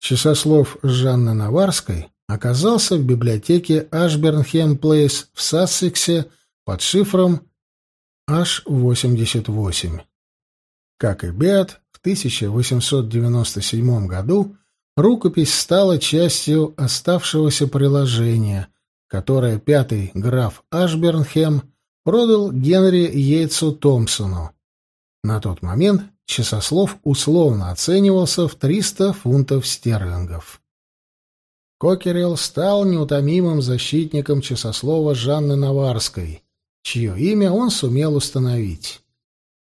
Часослов Жанны Наварской оказался в библиотеке Ашбернхем Плейс в Сассексе под шифром H88. Как и Беат, 1897 году рукопись стала частью оставшегося приложения, которое пятый граф Ашбернхем продал Генри Йейтсу Томпсону. На тот момент часослов условно оценивался в 300 фунтов стерлингов. Кокерилл стал неутомимым защитником часослова Жанны Наварской, чье имя он сумел установить.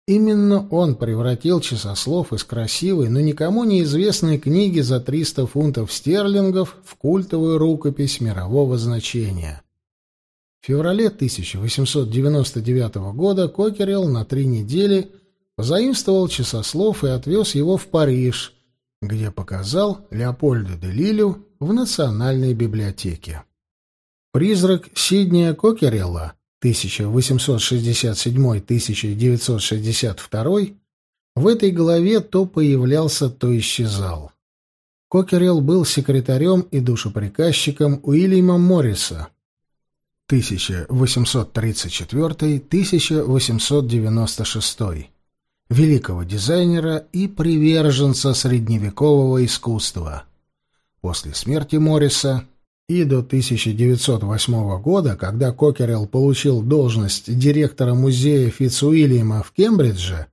Именно он превратил часослов из красивой, но никому неизвестной книги за 300 фунтов стерлингов в культовую рукопись мирового значения. В феврале 1899 года Кокерелл на три недели позаимствовал часослов и отвез его в Париж, где показал Леопольду де Лилю в Национальной библиотеке. Призрак Сиднея Кокерелла 1867-1962 в этой главе то появлялся, то исчезал. Кокерелл был секретарем и душеприказчиком Уильяма Морриса 1834-1896, великого дизайнера и приверженца средневекового искусства. После смерти Морриса и до 1908 года, когда Кокерелл получил должность директора музея Фицуильяма в Кембридже,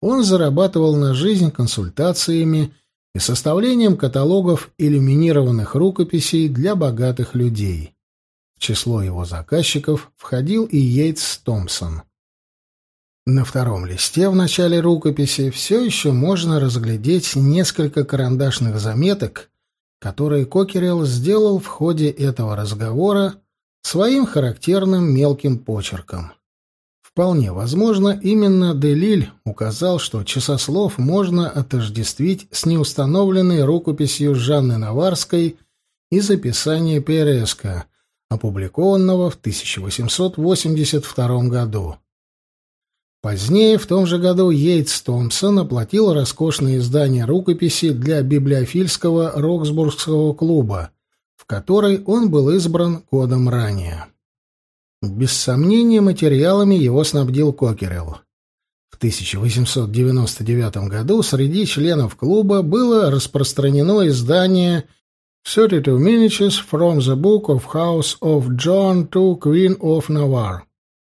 он зарабатывал на жизнь консультациями и составлением каталогов иллюминированных рукописей для богатых людей. В число его заказчиков входил и Йейтс Томпсон. На втором листе в начале рукописи все еще можно разглядеть несколько карандашных заметок, которые Кокерелл сделал в ходе этого разговора своим характерным мелким почерком. Вполне возможно, именно Делиль указал, что часослов можно отождествить с неустановленной рукописью Жанны Наварской из описания Переска, опубликованного в 1882 году. Позднее, в том же году, Йейтс Томпсон оплатил роскошное издание рукописи для библиофильского Роксбургского клуба, в который он был избран годом ранее. Без сомнения, материалами его снабдил Кокерелл. В 1899 году среди членов клуба было распространено издание «32 Miniatures from the Book of House of John to Queen of Navarre»,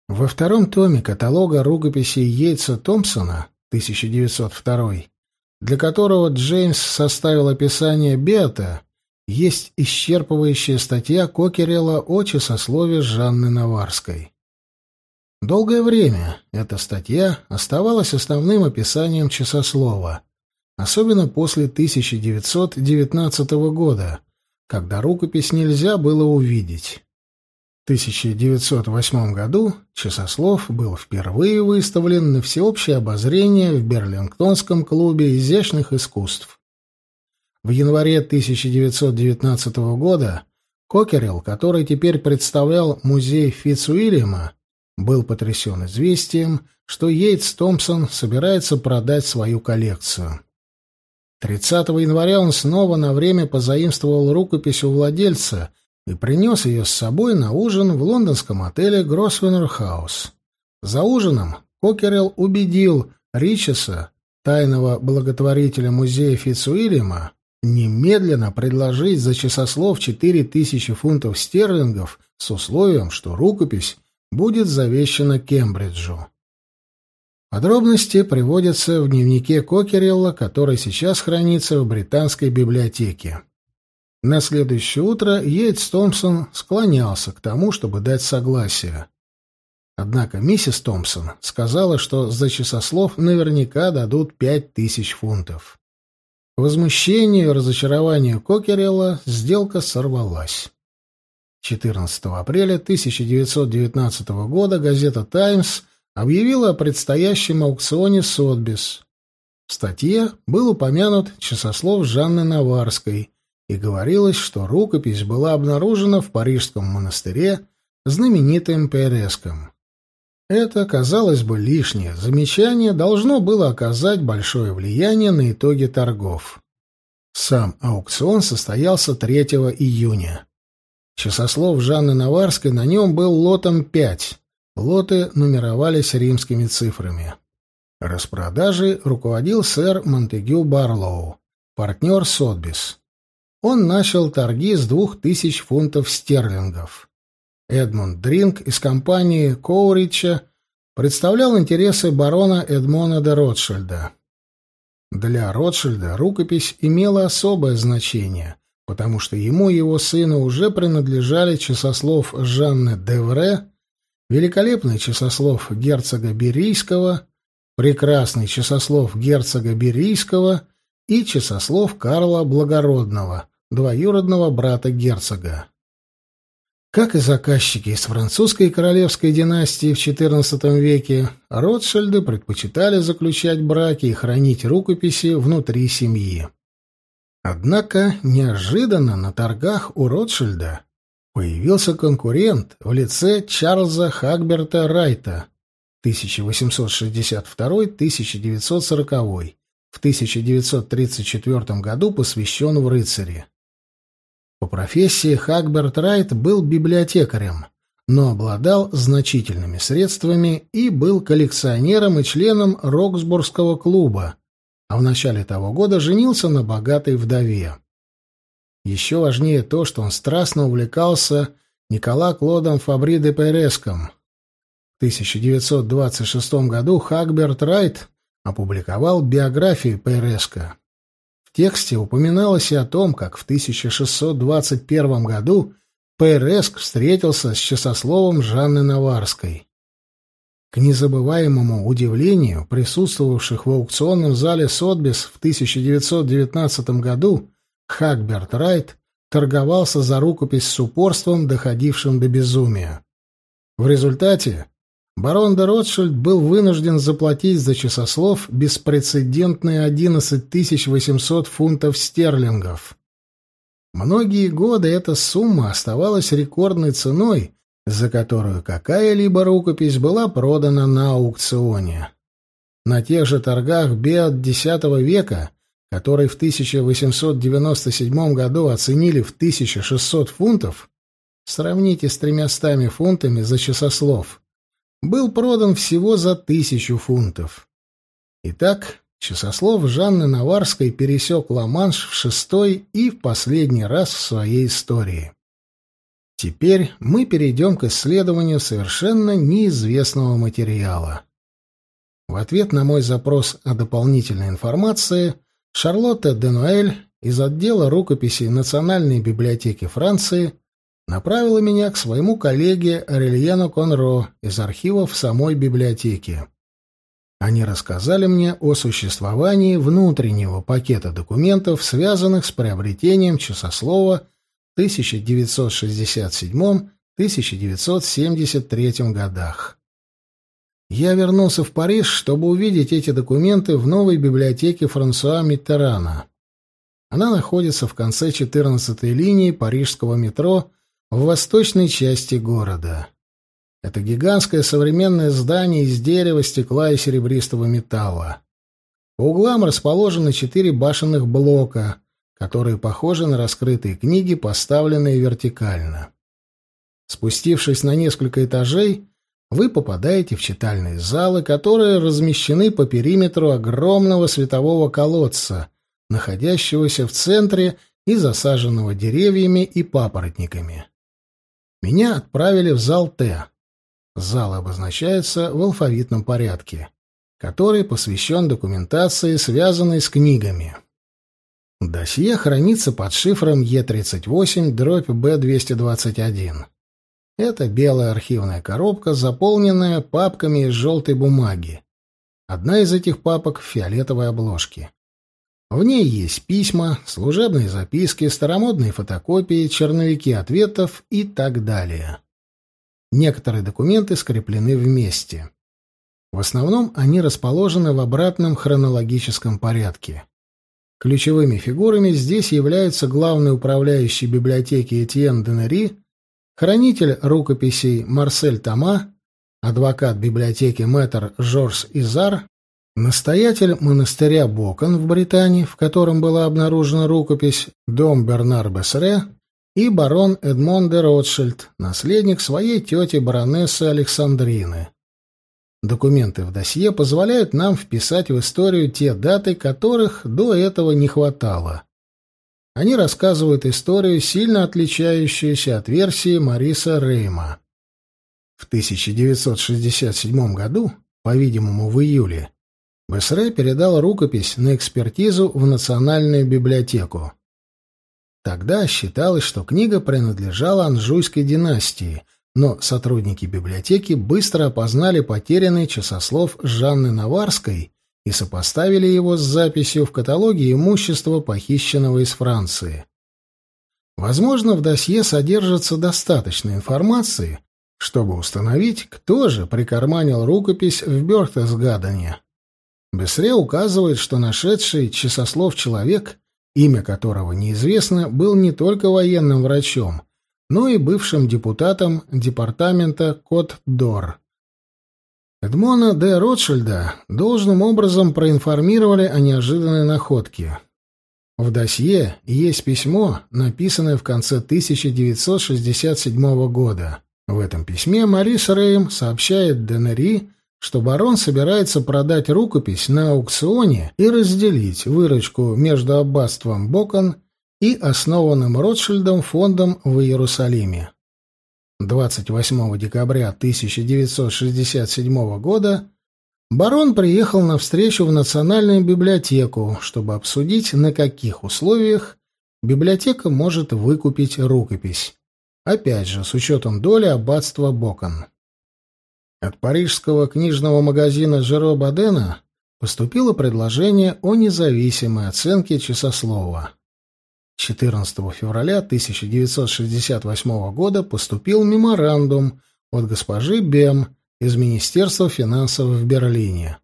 во втором томе каталога рукописей Йейтса Томпсона 1902, для которого Джеймс составил описание Бета, есть исчерпывающая статья Кокерелла о часослове Жанны Наварской. Долгое время эта статья оставалась основным описанием часослова, особенно после 1919 года, когда рукопись нельзя было увидеть. 1908 году часослов был впервые выставлен на всеобщее обозрение в Берлингтонском клубе изящных искусств. В январе 1919 года Кокерилл, который теперь представлял музей Фицуильяма, был потрясен известием, что Йейтс Томпсон собирается продать свою коллекцию. 30 января он снова на время позаимствовал рукопись у владельца и принес ее с собой на ужин в лондонском отеле Гросвеннер Хаус. За ужином Кокерелл убедил Ричеса, тайного благотворителя музея Фицуильяма, немедленно предложить за часослов четыре тысячи фунтов стерлингов с условием, что рукопись будет завещана Кембриджу. Подробности приводятся в дневнике Кокерелла, который сейчас хранится в британской библиотеке. На следующее утро Йейтс Томпсон склонялся к тому, чтобы дать согласие. Однако миссис Томпсон сказала, что за часослов наверняка дадут пять тысяч фунтов. К возмущению и разочарованию Кокерелла сделка сорвалась. 14 апреля 1919 года газета «Таймс» объявила о предстоящем аукционе Сотбис. В статье был упомянут часослов Жанны Наварской, и говорилось, что рукопись была обнаружена в парижском монастыре знаменитым Переском. Это, казалось бы, лишнее замечание должно было оказать большое влияние на итоги торгов. Сам аукцион состоялся 3 июня. Часослов Жанны Наварской на нем был лотом 5. Лоты нумеровались римскими цифрами. Распродажей руководил сэр Монтегю Барлоу, партнер Сотбис он начал торги с двух тысяч фунтов стерлингов. Эдмунд Дринг из компании Коурича представлял интересы барона Эдмона де Ротшильда. Для Ротшильда рукопись имела особое значение, потому что ему и его сыну уже принадлежали часослов Жанны Девре, великолепный часослов герцога Берийского, прекрасный часослов герцога Берийского и часослов Карла Благородного, двоюродного брата герцога. Как и заказчики из французской королевской династии в XIV веке, Ротшильды предпочитали заключать браки и хранить рукописи внутри семьи. Однако неожиданно на торгах у Ротшильда появился конкурент в лице Чарльза Хагберта Райта 1862-1940, в 1934 году посвящен в рыцари. По профессии Хагберт Райт был библиотекарем, но обладал значительными средствами и был коллекционером и членом Роксбургского клуба, а в начале того года женился на богатой вдове. Еще важнее то, что он страстно увлекался Никола Клодом Фабри де Переском. В 1926 году Хагберт Райт опубликовал биографию Переска. В тексте упоминалось и о том, как в 1621 году Переск встретился с часословом Жанны Наварской. К незабываемому удивлению присутствовавших в аукционном зале Сотбис в 1919 году Хагберт Райт торговался за рукопись с упорством, доходившим до безумия. В результате барон де Ротшильд был вынужден заплатить за часослов беспрецедентные 11 800 фунтов стерлингов. Многие годы эта сумма оставалась рекордной ценой, за которую какая-либо рукопись была продана на аукционе. На тех же торгах Беат X века который в 1897 году оценили в 1600 фунтов, сравните с тремястами фунтами за часослов, был продан всего за тысячу фунтов. Итак, часослов Жанны Наварской пересек Ла-Манш в шестой и в последний раз в своей истории. Теперь мы перейдем к исследованию совершенно неизвестного материала. В ответ на мой запрос о дополнительной информации – Шарлотта Денуэль из отдела рукописей Национальной библиотеки Франции направила меня к своему коллеге Арельяну Конро из архивов самой библиотеки. Они рассказали мне о существовании внутреннего пакета документов, связанных с приобретением часослова в 1967-1973 годах. Я вернулся в Париж, чтобы увидеть эти документы в новой библиотеке Франсуа Миттерана. Она находится в конце 14-й линии парижского метро в восточной части города. Это гигантское современное здание из дерева, стекла и серебристого металла. По углам расположены четыре башенных блока, которые похожи на раскрытые книги, поставленные вертикально. Спустившись на несколько этажей, вы попадаете в читальные залы, которые размещены по периметру огромного светового колодца, находящегося в центре и засаженного деревьями и папоротниками. Меня отправили в зал Т. Зал обозначается в алфавитном порядке, который посвящен документации, связанной с книгами. Досье хранится под шифром Е38 дробь Б221. Это белая архивная коробка, заполненная папками из желтой бумаги. Одна из этих папок в фиолетовой обложке. В ней есть письма, служебные записки, старомодные фотокопии, черновики ответов и так далее. Некоторые документы скреплены вместе. В основном они расположены в обратном хронологическом порядке. Ключевыми фигурами здесь являются главный управляющий библиотеки Этьен Денери хранитель рукописей Марсель Тома, адвокат библиотеки Мэтр Жорж Изар, настоятель монастыря Бокон в Британии, в котором была обнаружена рукопись Дом Бернар Бессере, и барон Эдмон де Ротшильд, наследник своей тети баронессы Александрины. Документы в досье позволяют нам вписать в историю те даты, которых до этого не хватало. Они рассказывают историю, сильно отличающуюся от версии Мариса Рейма. В 1967 году, по-видимому, в июле, Бесре передал рукопись на экспертизу в Национальную библиотеку. Тогда считалось, что книга принадлежала Анжуйской династии, но сотрудники библиотеки быстро опознали потерянный часослов Жанны Наварской и сопоставили его с записью в каталоге имущества, похищенного из Франции. Возможно, в досье содержится достаточно информации, чтобы установить, кто же прикарманил рукопись в Бёртесгадене. Бесре указывает, что нашедший часослов человек, имя которого неизвестно, был не только военным врачом, но и бывшим депутатом департамента Кот-Дор. Эдмона де Ротшильда должным образом проинформировали о неожиданной находке. В досье есть письмо, написанное в конце 1967 года. В этом письме Марис Рейм сообщает Денери, что барон собирается продать рукопись на аукционе и разделить выручку между аббатством Бокон и основанным Ротшильдом фондом в Иерусалиме. 28 декабря 1967 года барон приехал на встречу в Национальную библиотеку, чтобы обсудить, на каких условиях библиотека может выкупить рукопись. Опять же, с учетом доли аббатства Бокон. От парижского книжного магазина Жеро Бадена поступило предложение о независимой оценке часослова. 14 февраля 1968 года поступил меморандум от госпожи Бем из Министерства финансов в Берлине.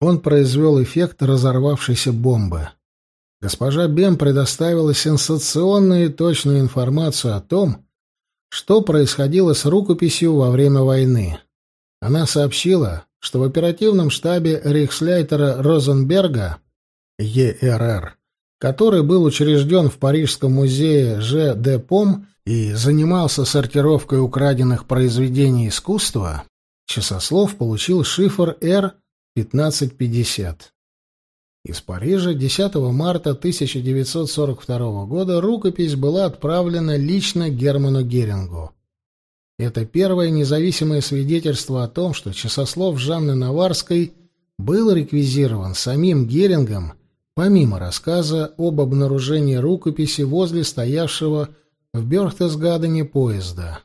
Он произвел эффект разорвавшейся бомбы. Госпожа Бем предоставила сенсационную и точную информацию о том, что происходило с рукописью во время войны. Она сообщила, что в оперативном штабе Рейхсляйтера Розенберга ЕРР, который был учрежден в Парижском музее Ж. Де Пом и занимался сортировкой украденных произведений искусства, часослов получил шифр Р-1550. Из Парижа 10 марта 1942 года рукопись была отправлена лично Герману Герингу. Это первое независимое свидетельство о том, что часослов Жанны Наварской был реквизирован самим Герингом, помимо рассказа об обнаружении рукописи возле стоявшего в Бёрхтесгадене поезда.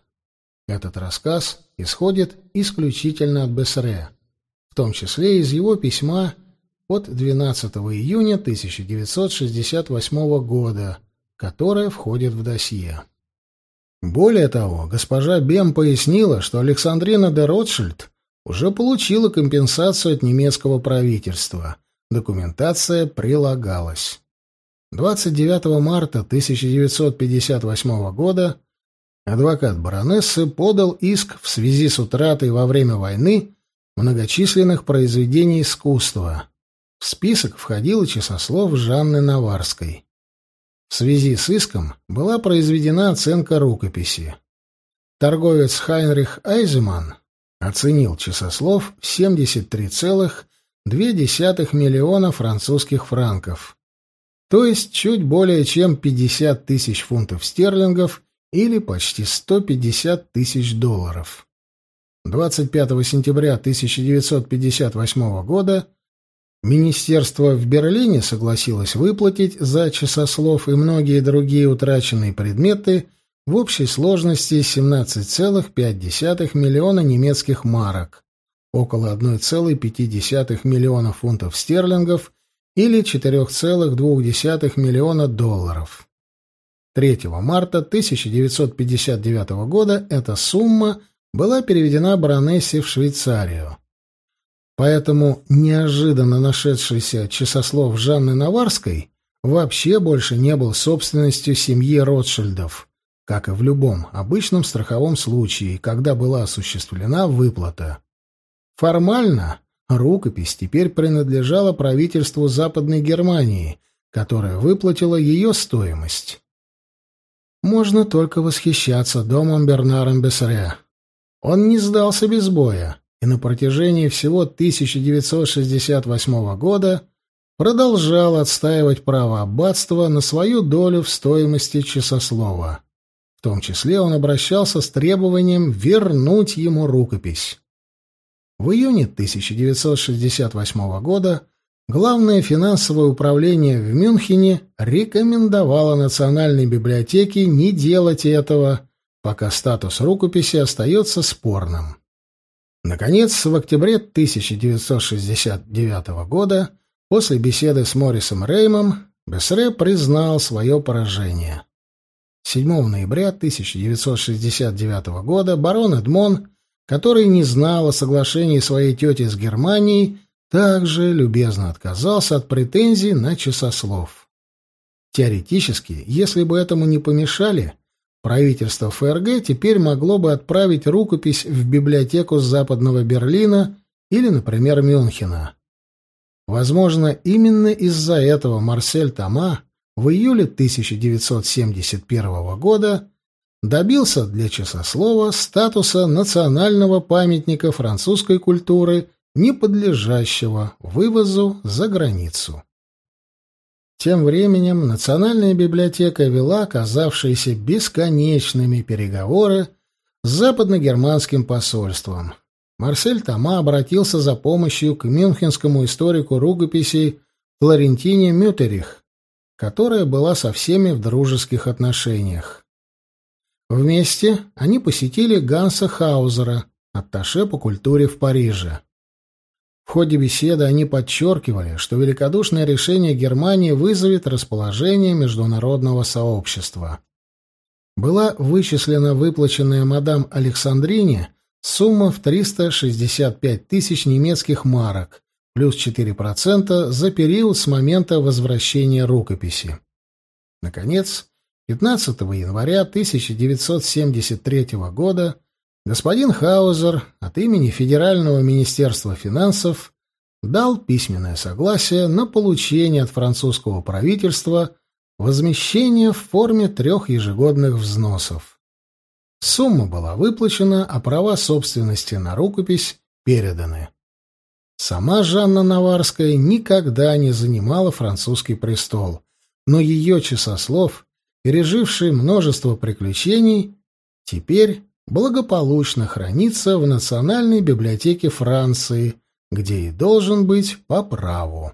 Этот рассказ исходит исключительно от Бессре, в том числе из его письма от 12 июня 1968 года, которое входит в досье. Более того, госпожа Бем пояснила, что Александрина де Ротшильд уже получила компенсацию от немецкого правительства. Документация прилагалась. 29 марта 1958 года адвокат баронессы подал иск в связи с утратой во время войны многочисленных произведений искусства. В список входил часослов Жанны Наварской. В связи с иском была произведена оценка рукописи. Торговец Хайнрих Айземан оценил часослов в 73,2 миллиона французских франков, то есть чуть более чем 50 тысяч фунтов стерлингов или почти 150 тысяч долларов. 25 сентября 1958 года Министерство в Берлине согласилось выплатить за часослов и многие другие утраченные предметы в общей сложности 17,5 миллиона немецких марок, около 1,5 миллиона фунтов стерлингов или 4,2 миллиона долларов. 3 марта 1959 года эта сумма была переведена баронессе в Швейцарию. Поэтому неожиданно нашедшийся часослов Жанны Наварской вообще больше не был собственностью семьи Ротшильдов, как и в любом обычном страховом случае, когда была осуществлена выплата. Формально рукопись теперь принадлежала правительству Западной Германии, которое выплатило ее стоимость. Можно только восхищаться домом Бернаром Бессре. Он не сдался без боя и на протяжении всего 1968 года продолжал отстаивать право аббатства на свою долю в стоимости часослова. В том числе он обращался с требованием вернуть ему рукопись. В июне 1968 года Главное финансовое управление в Мюнхене рекомендовало Национальной библиотеке не делать этого, пока статус рукописи остается спорным. Наконец, в октябре 1969 года, после беседы с Морисом Реймом, Бессре признал свое поражение. 7 ноября 1969 года барон Эдмон, который не знал о соглашении своей тети с Германией, также любезно отказался от претензий на часослов. Теоретически, если бы этому не помешали, правительство ФРГ теперь могло бы отправить рукопись в библиотеку Западного Берлина или, например, Мюнхена. Возможно, именно из-за этого Марсель Тома в июле 1971 года добился для часослова статуса национального памятника французской культуры, не подлежащего вывозу за границу. Тем временем Национальная библиотека вела оказавшиеся бесконечными переговоры с западно-германским посольством. Марсель Тома обратился за помощью к мюнхенскому историку рукописей Флорентине Мютерих, которая была со всеми в дружеских отношениях. Вместе они посетили Ганса Хаузера, атташе по культуре в Париже. В ходе беседы они подчеркивали, что великодушное решение Германии вызовет расположение международного сообщества. Была вычислена выплаченная мадам Александрине сумма в 365 тысяч немецких марок, плюс 4% за период с момента возвращения рукописи. Наконец, 15 января 1973 года господин Хаузер от имени Федерального министерства финансов дал письменное согласие на получение от французского правительства возмещения в форме трех ежегодных взносов. Сумма была выплачена, а права собственности на рукопись переданы. Сама Жанна Наварская никогда не занимала французский престол, но ее часослов, переживший множество приключений, теперь благополучно хранится в Национальной библиотеке Франции, где и должен быть по праву.